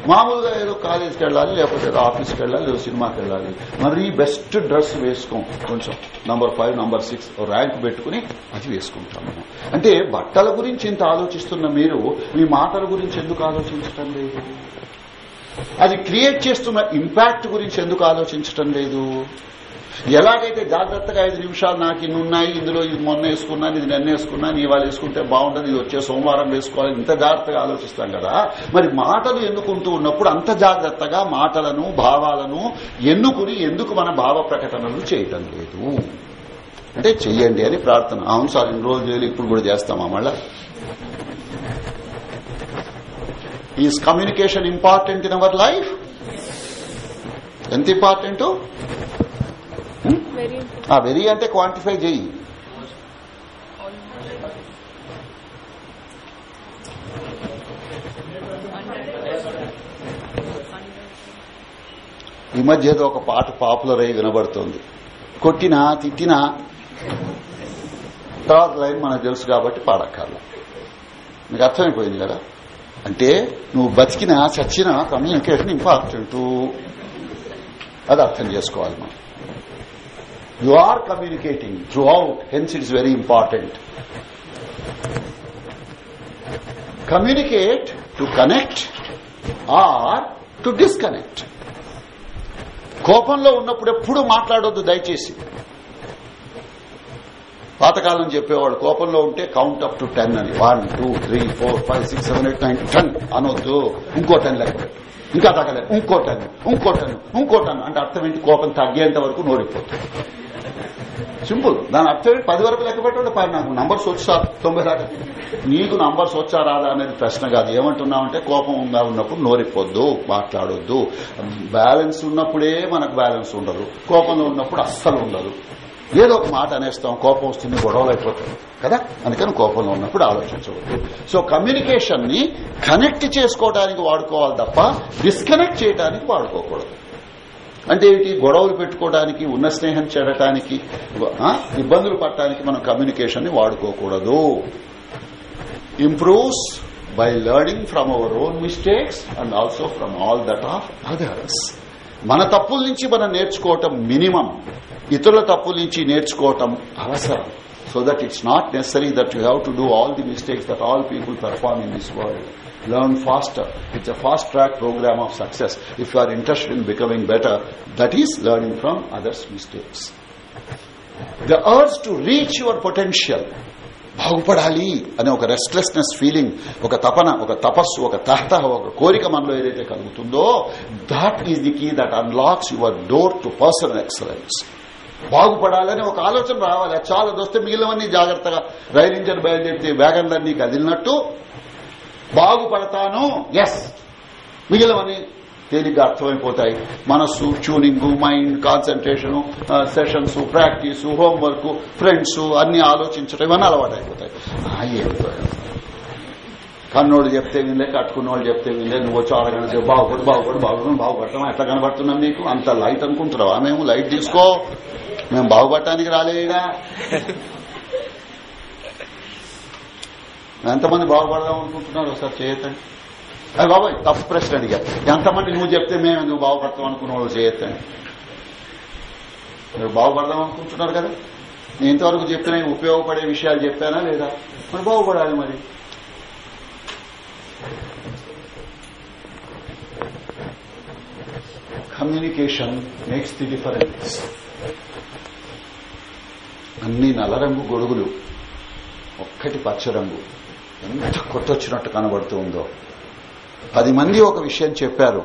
మామూలుగా ఏదో కాలేజ్కి వెళ్ళాలి లేకపోతే ఏదో ఆఫీస్కి వెళ్ళాలి ఏదో సినిమాకి వెళ్ళాలి. మరీ బెస్ట్ డ్రెస్ వేసుకోం. కొంచెం number five number six rank పెట్టుకుని అది వేసుకుంటాం మనం. అంటే బట్టల గురించి ఇంత ఆలోచిస్తున్న మీరు మీ మాటల గురించి ఎందుకు ఆలోచించటం లేదు? అది క్రియేట్ చేస్తున్న ఇంపాక్ట్ గురించి ఎందుకు ఆలోచించటం లేదు? ఎలాగైతే జాగ్రత్తగా ఐదు నిమిషాలు నాకు ఇన్ని ఉన్నాయి ఇందులో ఇది మొన్న వేసుకున్నాను ఇది నిన్న వేసుకున్నాను ఇవాళ వేసుకుంటే బాగుంటుంది ఇది వచ్చే సోమవారం వేసుకోవాలి ఇంత జాగ్రత్తగా ఆలోచిస్తాం కదా. మరి మాటలు ఎన్నుకుంటూ ఉన్నప్పుడు అంత జాగ్రత్తగా మాటలను భావాలను ఎన్నుకుని ఎందుకు మన భావ ప్రకటనలు చేయటం లేదు? అంటే చెయ్యండి అని ప్రార్థన. అవును సార్ ఇన్ని రోజులు ఇప్పుడు కూడా చేస్తామా మళ్ళా? Is communication important in our life ఎంత ఇంపార్టెంట్ వెరీ అంటే క్వాంటిఫై చెయ్యి ఈ మధ్య ఏదో ఒక పాట పాపులర్ అయి వినబడుతుంది. కొట్టినా తిట్టినా తర్వాత లైన్ మనకు తెలుసు కాబట్టి పాడక్కర్ల. నీకు అర్థమైపోయింది కదా? అంటే నువ్వు బతికినా చచ్చినా కమ్యూనికేషన్ ఇంపార్టెంట్ అది అర్థం చేసుకోవాలి మనం. You are communicating throughout hence it's very important communicate to connect or to disconnect కోపంలో ఉన్నప్పుడు ఎప్పుడు మాట్లాడొద్దు దయచేసి. పాతకాలం చెప్పేవాడు కోపంలో ఉంటే కౌంట్ అప్ టు టెన్ అని. One two three four five six seven eight nine ten అనొద్దు. ఇంకో టెన్ లెక్క. ఇంకా తగ్గలేదు. ఇంకో టెన్ ఇంకో టెన్ ఇంకో టెన్ అంటే అర్థం ఏంటి? కోపం తగ్గేంత వరకు నోడిపోతుంది సింపుల్. దాని అర్థం పది వరకు లెక్క పెట్టండి పది నాకు నంబర్స్ వచ్చా తొంభై దాకా. నీకు నంబర్స్ వచ్చా రాదా అనేది ప్రశ్న కాదు. ఏమంటున్నామంటే కోపం ఉందా ఉన్నప్పుడు నోరిపోద్దు మాట్లాడొద్దు. బ్యాలెన్స్ ఉన్నప్పుడే మనకు బ్యాలెన్స్ ఉండదు. కోపంలో ఉన్నప్పుడు అస్సలు ఉండదు. ఏదో ఒక మాట అనేస్తాం కోపం వస్తుంది గొడవలు అయిపోతుంది కదా? అందుకని కోపంలో ఉన్నప్పుడు ఆలోచించవద్దు. సో కమ్యూనికేషన్ని కనెక్ట్ చేసుకోవడానికి వాడుకోవాలి తప్ప డిస్కనెక్ట్ చేయడానికి వాడుకోకూడదు. అంటే ఏంటి గొడవలు పెట్టుకోవడానికి ఉన్న స్నేహం చేరటానికి ఇబ్బందులు పడటానికి మనం కమ్యూనికేషన్ని వాడుకోకూడదు. Improves by learning from our own mistakes and also from all that of others మన తప్పుల నుంచి మనం నేర్చుకోవటం మినిమం. ఇతరుల తప్పుల నుంచి నేర్చుకోవటం అవసరం. So that it's not necessary that you have to do all the mistakes that all people perform in this world learn faster. It's a fast track program of success. If you are interested in becoming better, that is learning from others' mistakes. The urge to reach your potential. బాగుపడాలి అనే ఒక రెస్ట్లెస్నెస్ ఫీలింగ్ ఒక తపన ఒక తపస్సు ఒక తహత ఒక కోరిక మనలో ఏదైతే కలుగుతుందో that is the key that unlocks your door to personal excellence బాగుపడాలని ఒక ఆలోచన రావాలి చాలా దొస్తే మిగిలినవన్నీ జాగ్రత్తగా రైలు ఇంజన్ బయలుదేరితే వ్యాగన్లన్నీ కదిలినట్టు బాగుపడతాను. ఎస్ మిగిలినవన్నీ తేలిగ్గా అర్థమైపోతాయి. మనస్సు tuning mind concentration sessions practice homework friends అన్ని ఆలోచించడం ఇవన్నీ అలవాటు అయిపోతాయి కన్నోడు చెప్తే వినలే కట్టుకున్నోళ్ళు చెప్తే వినలే నువ్వు వచ్చి అరగంట బాగుపడు బాగుపడు బాగుపడు బాగుపడతాం ఎట్లా కనబడుతున్నాం నీకు? అంత లైట్ అనుకుంటున్నావా? మేము లైట్ తీసుకో. మేము బాగుపడటానికి రాలేడా ఎంతమంది బాగుపడదాం అనుకుంటున్నారు ఒకసారి చేయొద్దండి. అది బాబాయ్ తప్ప ప్రశ్న అడిగా. ఎంతమంది నువ్వు చెప్తే మేము నువ్వు బాగుపడతాం అనుకున్న వాళ్ళు చేయొద్దండి. మీరు బాగుపడదాం అనుకుంటున్నారు కదా? నేను ఇంతవరకు చెప్పిన ఉపయోగపడే విషయాలు చెప్పానా లేదా? మరి బాగుపడాలి మరి. కమ్యూనికేషన్ మేక్స్ ది డిఫరెన్స్ అన్ని నల్లరంగు గొడుగులు ఒక్కటి పచ్చరంగు ఎంత కొట్టొచ్చినట్టు కనబడుతూ ఉందో. పది మంది ఒక విషయం చెప్పారు.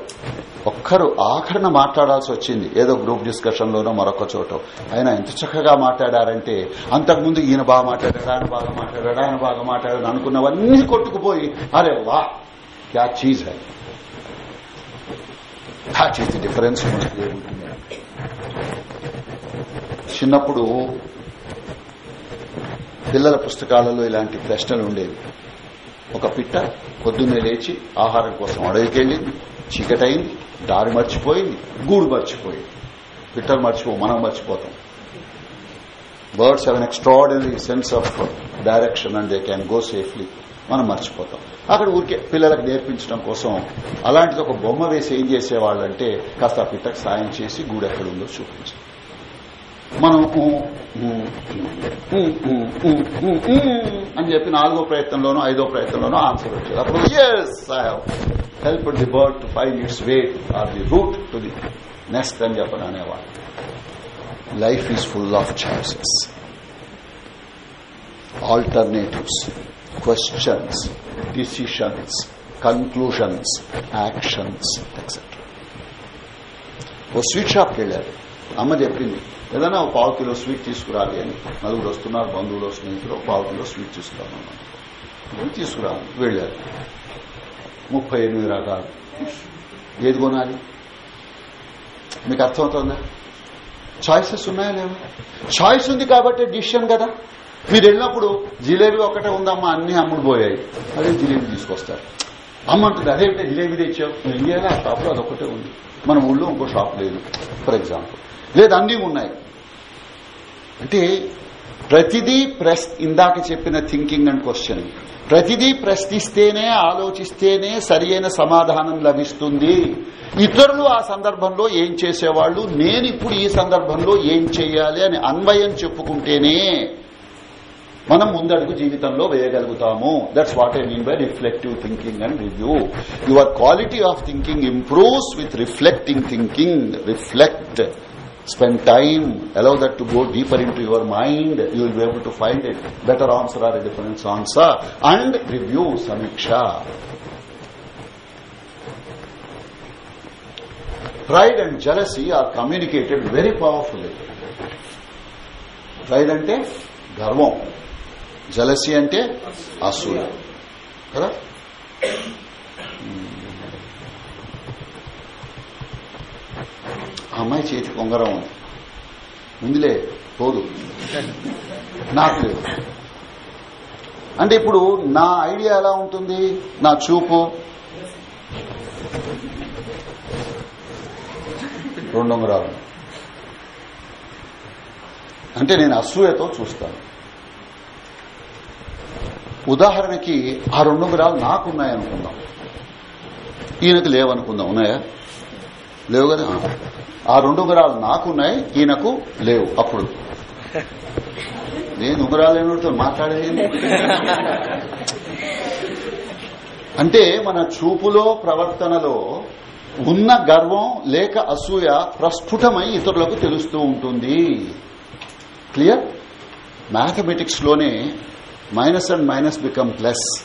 ఒక్కరు ఆఖరణ మాట్లాడాల్సి వచ్చింది. ఏదో గ్రూప్ డిస్కషన్ లోనో మరొక చోట. ఆయన ఎంత చక్కగా మాట్లాడారంటే అంతకుముందు ఈయన బాగా మాట్లాడాడు ఆయన బాగా మాట్లాడాడు ఆయన బాగా మాట్లాడాడు అనుకున్నవన్నీ కొట్టుకుపోయి అరే వా క్యా చీజ్ హై? దాట్ ఈస్ డిఫరెన్స్ చిన్నప్పుడు పిల్లల పుస్తకాలలో ఇలాంటి ప్రశ్నలు ఉండేవి. ఒక పిట్ట పొద్దున్నే లేచి ఆహారం కోసం అడవికెళ్ళింది చీకటైంది దారి మర్చిపోయింది గూడు మర్చిపోయింది. పిట్టలు మర్చిపో మనం మర్చిపోతాం. Birds have an extraordinary sense of direction and they can go safely మనం మర్చిపోతాం. అక్కడ ఊరికే పిల్లలకు నేర్పించడం కోసం అలాంటిది ఒక బొమ్మ వేసి ఏం చేసేవాళ్ళంటే కాస్త ఆ పిట్టకు సాయం చేసి గూడు ఎక్కడుందో మనం అని చెప్పి నాలుగో ప్రయత్నంలోనూ ఐదో ప్రయత్నంలోనూ ఆన్సర్ వచ్చేది. అప్పుడు yes I have help the bird to find its way or the route to the next అని చెప్పని అనేవాడు. Life is full of choices alternatives questions decisions conclusions actions etcetera oh sweet షాప్కి వెళ్ళారు. అమ్మ చెప్పింది ఏదైనా ఒక పావు కిలో స్వీట్ తీసుకురాలి అని నలుగురు వస్తున్నారు బంధువులు స్నేహితులు ఒక పావు కిలో స్వీట్ తీసుకురామన్నారు తీసుకురాలి వెళ్ళారు ముప్పై ఎనిమిది రకాలు. ఏది కొనాలి? మీకు అర్థమవుతుందా? చాయిసెస్ ఉన్నాయా లేవా? చాయిస్ ఉంది కాబట్టి డిసిషన్ కదా. మీరు వెళ్ళినప్పుడు జిలేబీ ఒకటే ఉందమ్మా అన్ని అమ్ముడు పోయాయి. అదే జిలేబీ తీసుకొస్తారు. అమ్మంటుంది అదేంటే జిలేబీ తెచ్చావు? ఇండియాలో ఆ షాప్లో అదొకటే ఉంది. మన ఊళ్ళో ఇంకో షాప్ లేదు ఫర్ ఎగ్జాంపుల్. లేదు అన్నీ ఉన్నాయి. అంటే ప్రతిదీ ప్రస్ ఇందాక చెప్పిన థింకింగ్ అండ్ క్వశ్చన్ ప్రతిదీ ప్రశ్నిస్తేనే ఆలోచిస్తేనే సరియైన సమాధానం లభిస్తుంది. ఇతరులు ఆ సందర్భంలో ఏం చేసేవాళ్ళు నేను ఇప్పుడు ఈ సందర్భంలో ఏం చేయాలి అని అన్వయం చెప్పుకుంటేనే మనం ముందడుగు జీవితంలో వేయగలుగుతాము. That's what I mean by reflective thinking and review your quality of thinking improves with reflecting thinking reflect spend time allow that to go deeper into your mind you will be able to find it better answer or a different answer and review samiksha pride and jealousy are communicated very powerfully pride అంటే గర్వం జలసి అంటే అసూయ కదా అమ్మాయి చేతి ఉంగరం ఉంది. ఉందిలే పోదు. నాకు లేదు. అంటే ఇప్పుడు నా ఐడియా ఎలా ఉంటుంది? నా చూపు? రెండు ఉంగరాలు. అంటే నేను అసూయతో చూస్తాను. ఉదాహరణకి ఆ రెండు ఉంగరాలు నాకున్నాయనుకుందాం ఈయనకు లేవనుకుందాం. ఉన్నాయా? లేవు కదా? ఆ రెండు ఉంగరాలు నాకున్నాయి ఈయనకు లేవు. అప్పుడు. నేను ఉంగరాలు మాట్లాడేది? అంటే మన చూపులో ప్రవర్తనలో ఉన్న గర్వం లేక అసూయ ప్రస్ఫుటమై ఇతరులకు తెలుస్తూ ఉంటుంది. Clear? మ్యాథమెటిక్స్లోనే minus and minus become plus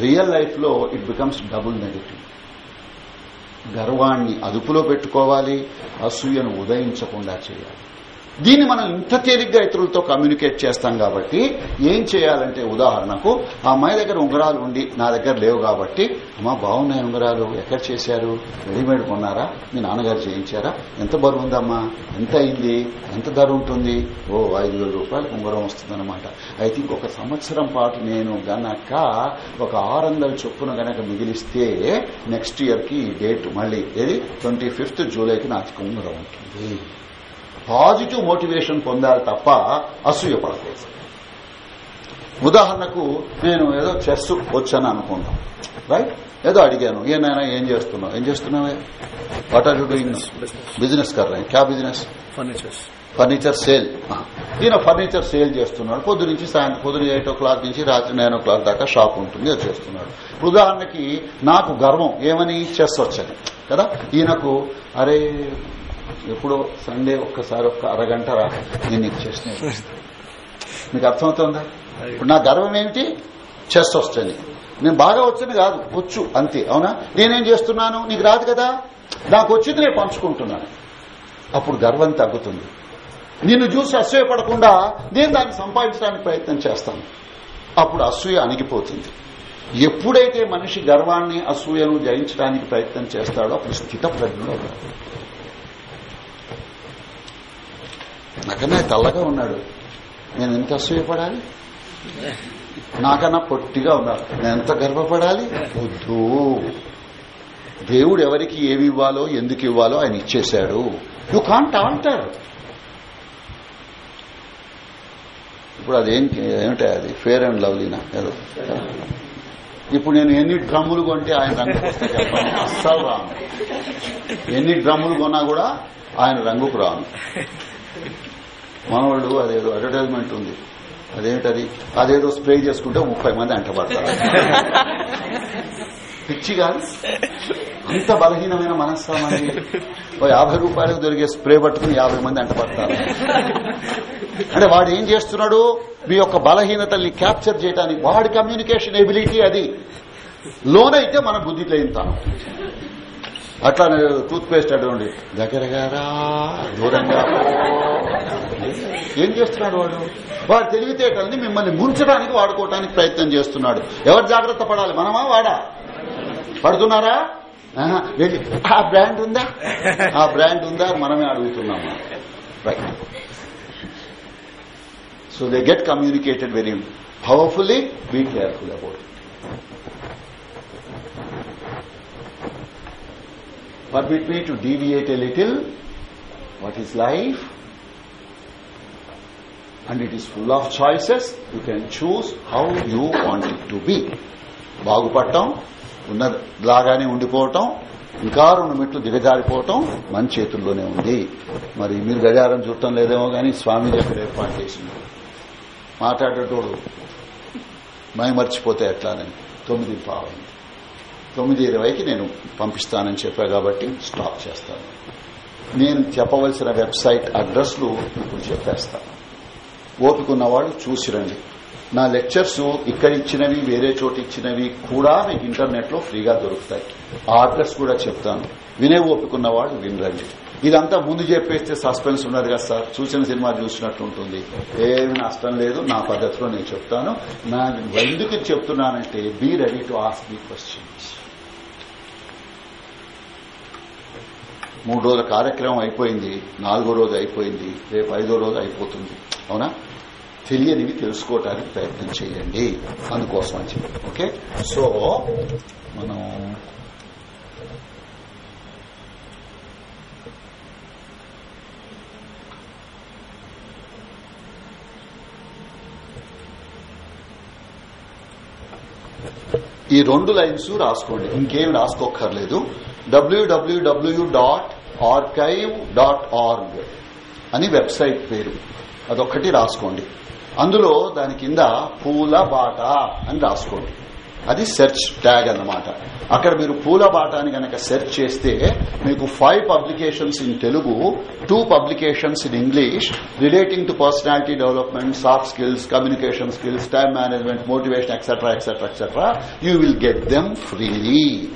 real లైఫ్లో ఇట్ బికమ్స్ డబుల్ నెగటివ్ గర్వాన్ని అదుపులో పెట్టుకోవాలి అసూయను ఉదయించకుండా చేయాలి. దీన్ని మనం ఇంత తేలిగ్గా ఇతరులతో కమ్యూనికేట్ చేస్తాం కాబట్టి ఏం చేయాలంటే ఉదాహరణకు ఆ అమ్మాయి దగ్గర ఉంగరాలు ఉండి నా దగ్గర లేవు కాబట్టి అమ్మా బాగున్నాయి ఉంగరాలు ఎక్కడ చేశారు? రెడీమేడ్ కొన్నారా? మీ నాన్నగారు చేయించారా? ఎంత బరువు ఉందమ్మా ఎంత అయింది? ఎంత ధర ఉంటుంది? ఓ ఐదు వేల రూపాయలకు ఉంగరం వస్తుందన్నమాట. అయితే ఇంకొక ఒక సంవత్సరం పాటు నేను గనక ఒక ఆరు వందల చొప్పున గనక మిగిలిస్తే నెక్స్ట్ ఇయర్కి డేట్ మళ్ళీ ఏది? ట్వంటీ ఫిఫ్త్ జూలైకి నాకు ఉంగరం ఉంటుంది. పాజిటివ్ మోటివేషన్ పొందాలి తప్ప అసూయ పడకూడదు. ఉదాహరణకు నేను ఏదో చెస్ వచ్చాను అనుకుందాం. రైట్ ఏదో అడిగాను ఏనైనా ఏం చేస్తున్నావు? ఏం చేస్తున్నావే? What are you doing business కర్ రే క్యా బిజినెస్ ఫర్నిచర్స్ ఫర్నిచర్ సేల్ ఈయన ఫర్నిచర్ సేల్ చేస్తున్నాడు. పొద్దు నుంచి సాయంత్రం పొద్దున ఎయిట్ ఓ క్లాక్ నుంచి రాత్రి నైన్ ఓ క్లాక్ దాకా షాప్ ఉంటుంది అది చేస్తున్నాడు. ఉదాహరణకి నాకు గర్వం. ఏమని? చెస్ వచ్చాను. కదా? ఈయనకు అరే ఎప్పుడో సండే ఒక్కసారి ఒక్క అరగంట రా నేను నీకు చెస్ నేర్పిస్తాను మీకు అర్థమవుతుందా? ఇప్పుడు నా గర్వం ఏమిటి? చెస్ వస్తుంది. నేను బాగా వచ్చని కాదు. వచ్చు అంతే. అవునా? నేనేం చేస్తున్నాను? నీకు రాదు కదా? నాకు వచ్చింది నేను పంచుకుంటున్నాను. అప్పుడు గర్వం తగ్గుతుంది. నిన్ను చూసి అసూయ పడకుండా నేను దాన్ని సంపాదించడానికి ప్రయత్నం చేస్తాను. అప్పుడు అసూయ అణిగిపోతుంది. ఎప్పుడైతే మనిషి గర్వాన్ని అసూయను జయించడానికి ప్రయత్నం చేస్తాడో అప్పుడు స్థిత నాకన్నా తెల్లగా ఉన్నాడు. నేను ఎంత అసూయపడాలి? నాకన్నా పొట్టిగా ఉన్నాడు. నేను ఎంత గర్వపడాలి? వద్దు. దేవుడు ఎవరికి ఏమి ఇవ్వాలో ఎందుకు ఇవ్వాలో ఆయన ఇచ్చేశాడు. యు కాంట్ ఆల్టర్ ఇప్పుడు అదేం ఏమిటా అది? ఫేర్ అండ్ లవ్లీనా ఏదో. ఇప్పుడు నేను ఎన్ని డ్రమ్ములు కొంటే ఆయన రంగుకు వస్తే అస్సలు రాను. ఎన్ని డ్రమ్ములు కొన్నా కూడా ఆయన రంగుకు రాను. మనవాళ్ళు అదేదో అడ్వర్టైజ్మెంట్ ఉంది. అదేమిటది అదేదో స్ప్రే చేసుకుంటే ముప్పై మంది అంటపడతారు పిచ్చి కాదు. అంత బలహీనమైన మనస్సా మనకి ఓ యాభై రూపాయలకు దొరికే స్ప్రే పట్టుకుని యాభై మంది అంటపడతారు అంటే వాడు ఏం చేస్తున్నాడు? మీ యొక్క బలహీనతల్ని క్యాప్చర్ చేయడానికి వాడి కమ్యూనికేషన్ ఎబిలిటీ అది. లోనైతే మన బుద్ధి లేనితాను అట్లా టూత్ పేస్ట్ అటువంటి దగ్గరగా రా దూరంగా. ఏం చేస్తున్నాడు వాడు? వాడు తెలివితేటల్ని మిమ్మల్ని ముంచడానికి వాడుకోవడానికి ప్రయత్నం చేస్తున్నాడు. ఎవరు జాగ్రత్త పడాలి? మనమా వాడా? పడుతున్నారా? వెళ్ళి. ఆ బ్రాండ్ ఉందా? ఆ బ్రాండ్ ఉందా? మనమే అడుగుతున్నాం right so they get communicated very powerfully be careful about Permit me to deviate a little. What is life? And it is full of choices. You can choose how you want it to be. బాగుపడటం ఉన్నలాగానే ఉండిపోవటం ఇంకా రెండు మెట్లు దిగజారిపోవటం మన చేతుల్లోనే ఉంది మరి మీరు గడియారం చూడటం లేదేమో కానీ స్వామి దగ్గర ఏర్పాటు చేసింది మాట్లాడేటోడు మై మర్చిపోతే ఎట్లానని తొమ్మిది పావైంది తొమ్మిది ఇరవైకి నేను పంపిస్తానని చెప్పా కాబట్టి స్టాప్ చేస్తాను. నేను చెప్పవలసిన వెబ్సైట్ అడ్రస్లు ఇప్పుడు చెప్పేస్తాను ఓపికన్న వాళ్ళు చూసి రండి. నా లెక్చర్స్ ఇక్కడ ఇచ్చినవి వేరే చోట ఇచ్చినవి కూడా మీకు ఇంటర్నెట్లో ఫ్రీగా దొరుకుతాయి. ఆ అడ్రస్ కూడా చెప్తాను. వినే ఓపికన్న వాళ్ళు వినరండి. ఇదంతా ముందు చెప్పేస్తే సస్పెన్స్ ఉన్నది కదా సార్. చూసిన సినిమా చూసినట్టు ఉంటుంది. ఏమి నష్టం లేదు. నా పద్ధతిలో నేను చెప్తాను. నా ఎందుకు చెప్తున్నానంటే be ready to ask me questions మూడు రోజుల కార్యక్రమం అయిపోయింది నాలుగో రోజు అయిపోయింది రేపు ఐదో రోజు అయిపోతుంది. అవునా? తెలియనివి తెలుసుకోవటానికి ప్రయత్నం చేయండి. అందుకోసం అని చెప్పి. ఓకే? సో మనం ఈ రెండు లైన్స్ రాసుకోండి. ఇంకేం రాసుకోక్కర్లేదు. W W W dot archive dot org అని వెబ్సైట్ పేరు. అదొక్కటి రాసుకోండి. అందులో దాని కింద పూల బాట అని రాసుకోండి. అది సెర్చ్ ట్యాగ్ అన్నమాట. అక్కడ మీరు పూల బాట అని సెర్చ్ చేస్తే మీకు five publications in Telugu two publications in English relating to personality development soft skills communication skills time management motivation etcetera etcetera etcetera you will get them freely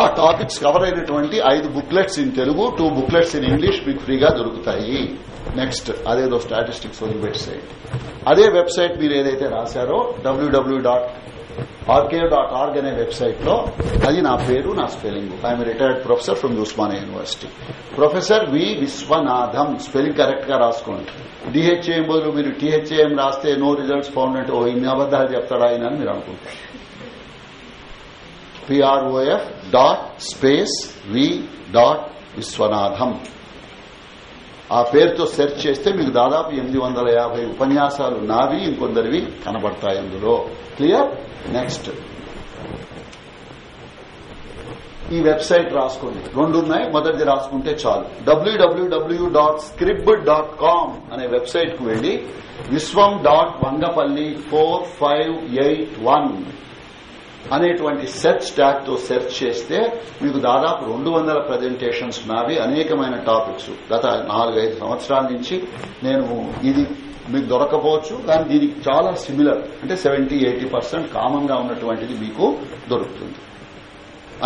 ఆ టాపిక్స్ కవర్ అయినటువంటి ఐదు booklets in Telugu two booklets in English మీకు ఫ్రీగా దొరుకుతాయి. నెక్స్ట్ అదేదో స్టాటిస్టిక్స్ వదిలిపెట్టేసేయండి అదే వెబ్సైట్ మీరు ఏదైతే రాశారో W W dot archive dot org అనే వెబ్సైట్లో అది నా పేరు నా spelling I'm retired professor from Osmania university professor V Viswanatham spelling కరెక్ట్గా రాసుకోండి. డిహెచ్ఏఎం బదులు మీరు టీహెచ్ఏఎం రాస్తే నో రిజల్ట్స్ ఫౌండ్ అంటే ఓ ఇన్ని అబద్దాలు చెప్తాడా ఆయన అని మీరు అనుకుంటారు. P R O F dot space V dot Viswanatham ఆ పేరుతో సెర్చ్ చేస్తే మీకు దాదాపు ఎనిమిది వందల యాభై ఉపన్యాసాలు నావి ఇంకొందరివి కనబడతాయి అందులో. క్లియర్ నెక్స్ట్ ఈ వెబ్సైట్ రాసుకోండి. రెండు ఉన్నాయి మొదటిది రాసుకుంటే చాలు. W W W dot script dot com అనే వెబ్సైట్కు వెళ్ళి Viswam dot Vangapalli four five eight one అనేటువంటి సెర్చ్ ట్యాగ్తో సెర్చ్ చేస్తే మీకు దాదాపు రెండు వందల ప్రజెంటేషన్స్ నావి అనేకమైన టాపిక్స్. గత నాలుగైదు సంవత్సరాల నుంచి నేను ఇది మీకు దొరకపోవచ్చు కానీ దీనికి చాలా సిమిలర్ అంటే సెవెంటీ ఎయిటీ పర్సెంట్ కామన్గా ఉన్నటువంటిది మీకు దొరుకుతుంది.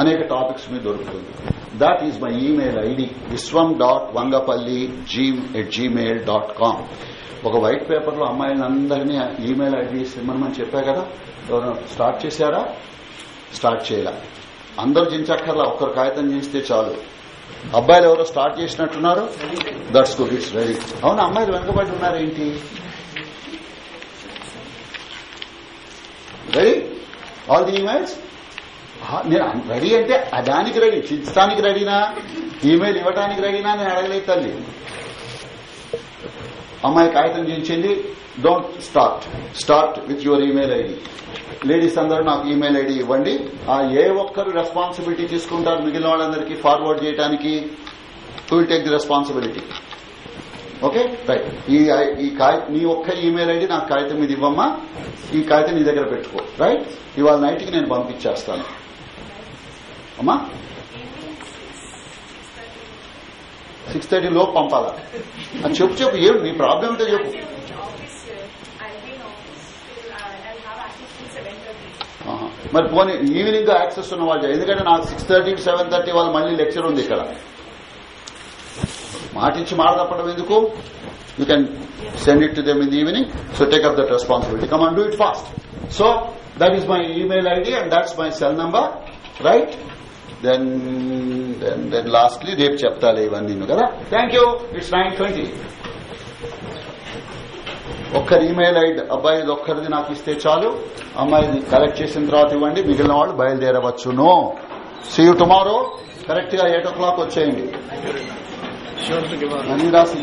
అనేక టాపిక్స్ మీద దొరుకుతుంది. That is my email ID Viswam dot Vangapalli G at Gmail dot com ఒక వైట్ పేపర్లో అమ్మాయిలందరినీ ఈమెయిల్ ఐడీస్ ఇమ్మని చెప్పా కదా? స్టార్ట్ చేశారా? స్టార్ట్ చేయాల? అందరూ చించక్కర్లా ఒక్కరు కాగితం చేస్తే చాలు. అబ్బాయిలు ఎవరో స్టార్ట్ చేసినట్టున్నారు? దట్స్ గుడ్ ఇట్స్ రెడీ అవును అమ్మాయిలు వెనకబడి ఉన్నారేంటి రెడీ ఆల్ ది ఈమెయిల్స్ నేను రెడీ అంటే దానికి రెడీ చించడానికి రెడీనా? ఈమెయిల్ ఇవ్వడానికి రెడీనా నేను అడగలేదు తల్లి. అమ్మాయి కాగితం చేయించింది don't start start with your email ID ladies అందరూ నాకు ఈమెయిల్ ఐడి ఇవ్వండి. ఆ ఏ ఒక్కరు రెస్పాన్సిబిలిటీ తీసుకుంటారు మిగిలిన వాళ్ళందరికీ ఫార్వర్డ్ చేయడానికి will take the responsibility okay right ఈ ఈ నీ ఒక్క ఈమెయిల్ ఐడి నాకు కాగితం మీద ఇవ్వమ్మా. ఈ కాగితం నీ దగ్గర పెట్టుకో. రైట్ ఇవాళ నైట్కి నేను పంపించేస్తాను. అమ్మా? సిక్స్ థర్టీ లోపు పంపాలా? అది చెప్పు చెప్పు ఏమి నీ ప్రాబ్లం ఏంటో చెప్పు. మరి పోనీ ఈవినింగ్ యాక్సెస్ ఉన్న వాళ్ళు ఎందుకంటే నాకు six thirty to seven thirty వాళ్ళు మళ్ళీ లెక్చర్ ఉంది ఇక్కడ. మాటించి మాట తప్పడం ఎందుకు? You can send it to them in the evening so take up that responsibility come and do it fast so that is my email ID and that's my cell number right then then then lastly రేపు చెప్తాలే ఇవన్నీ కదా? Thank you it's nine twenty ఒక్కరి ఈమెయిల్ ఐడి అబ్బాయి ఒక్కరిది నాకు ఇస్తే చాలు. అమ్మాయిది కలెక్ట్ చేసిన తర్వాత ఇవ్వండి. మిగిలిన వాళ్ళు బయలుదేరవచ్చు నో సీ యూ టుమారో కరెక్ట్గా ఎయిట్ ఓ క్లాక్ వచ్చేయండి అన్ని రాసి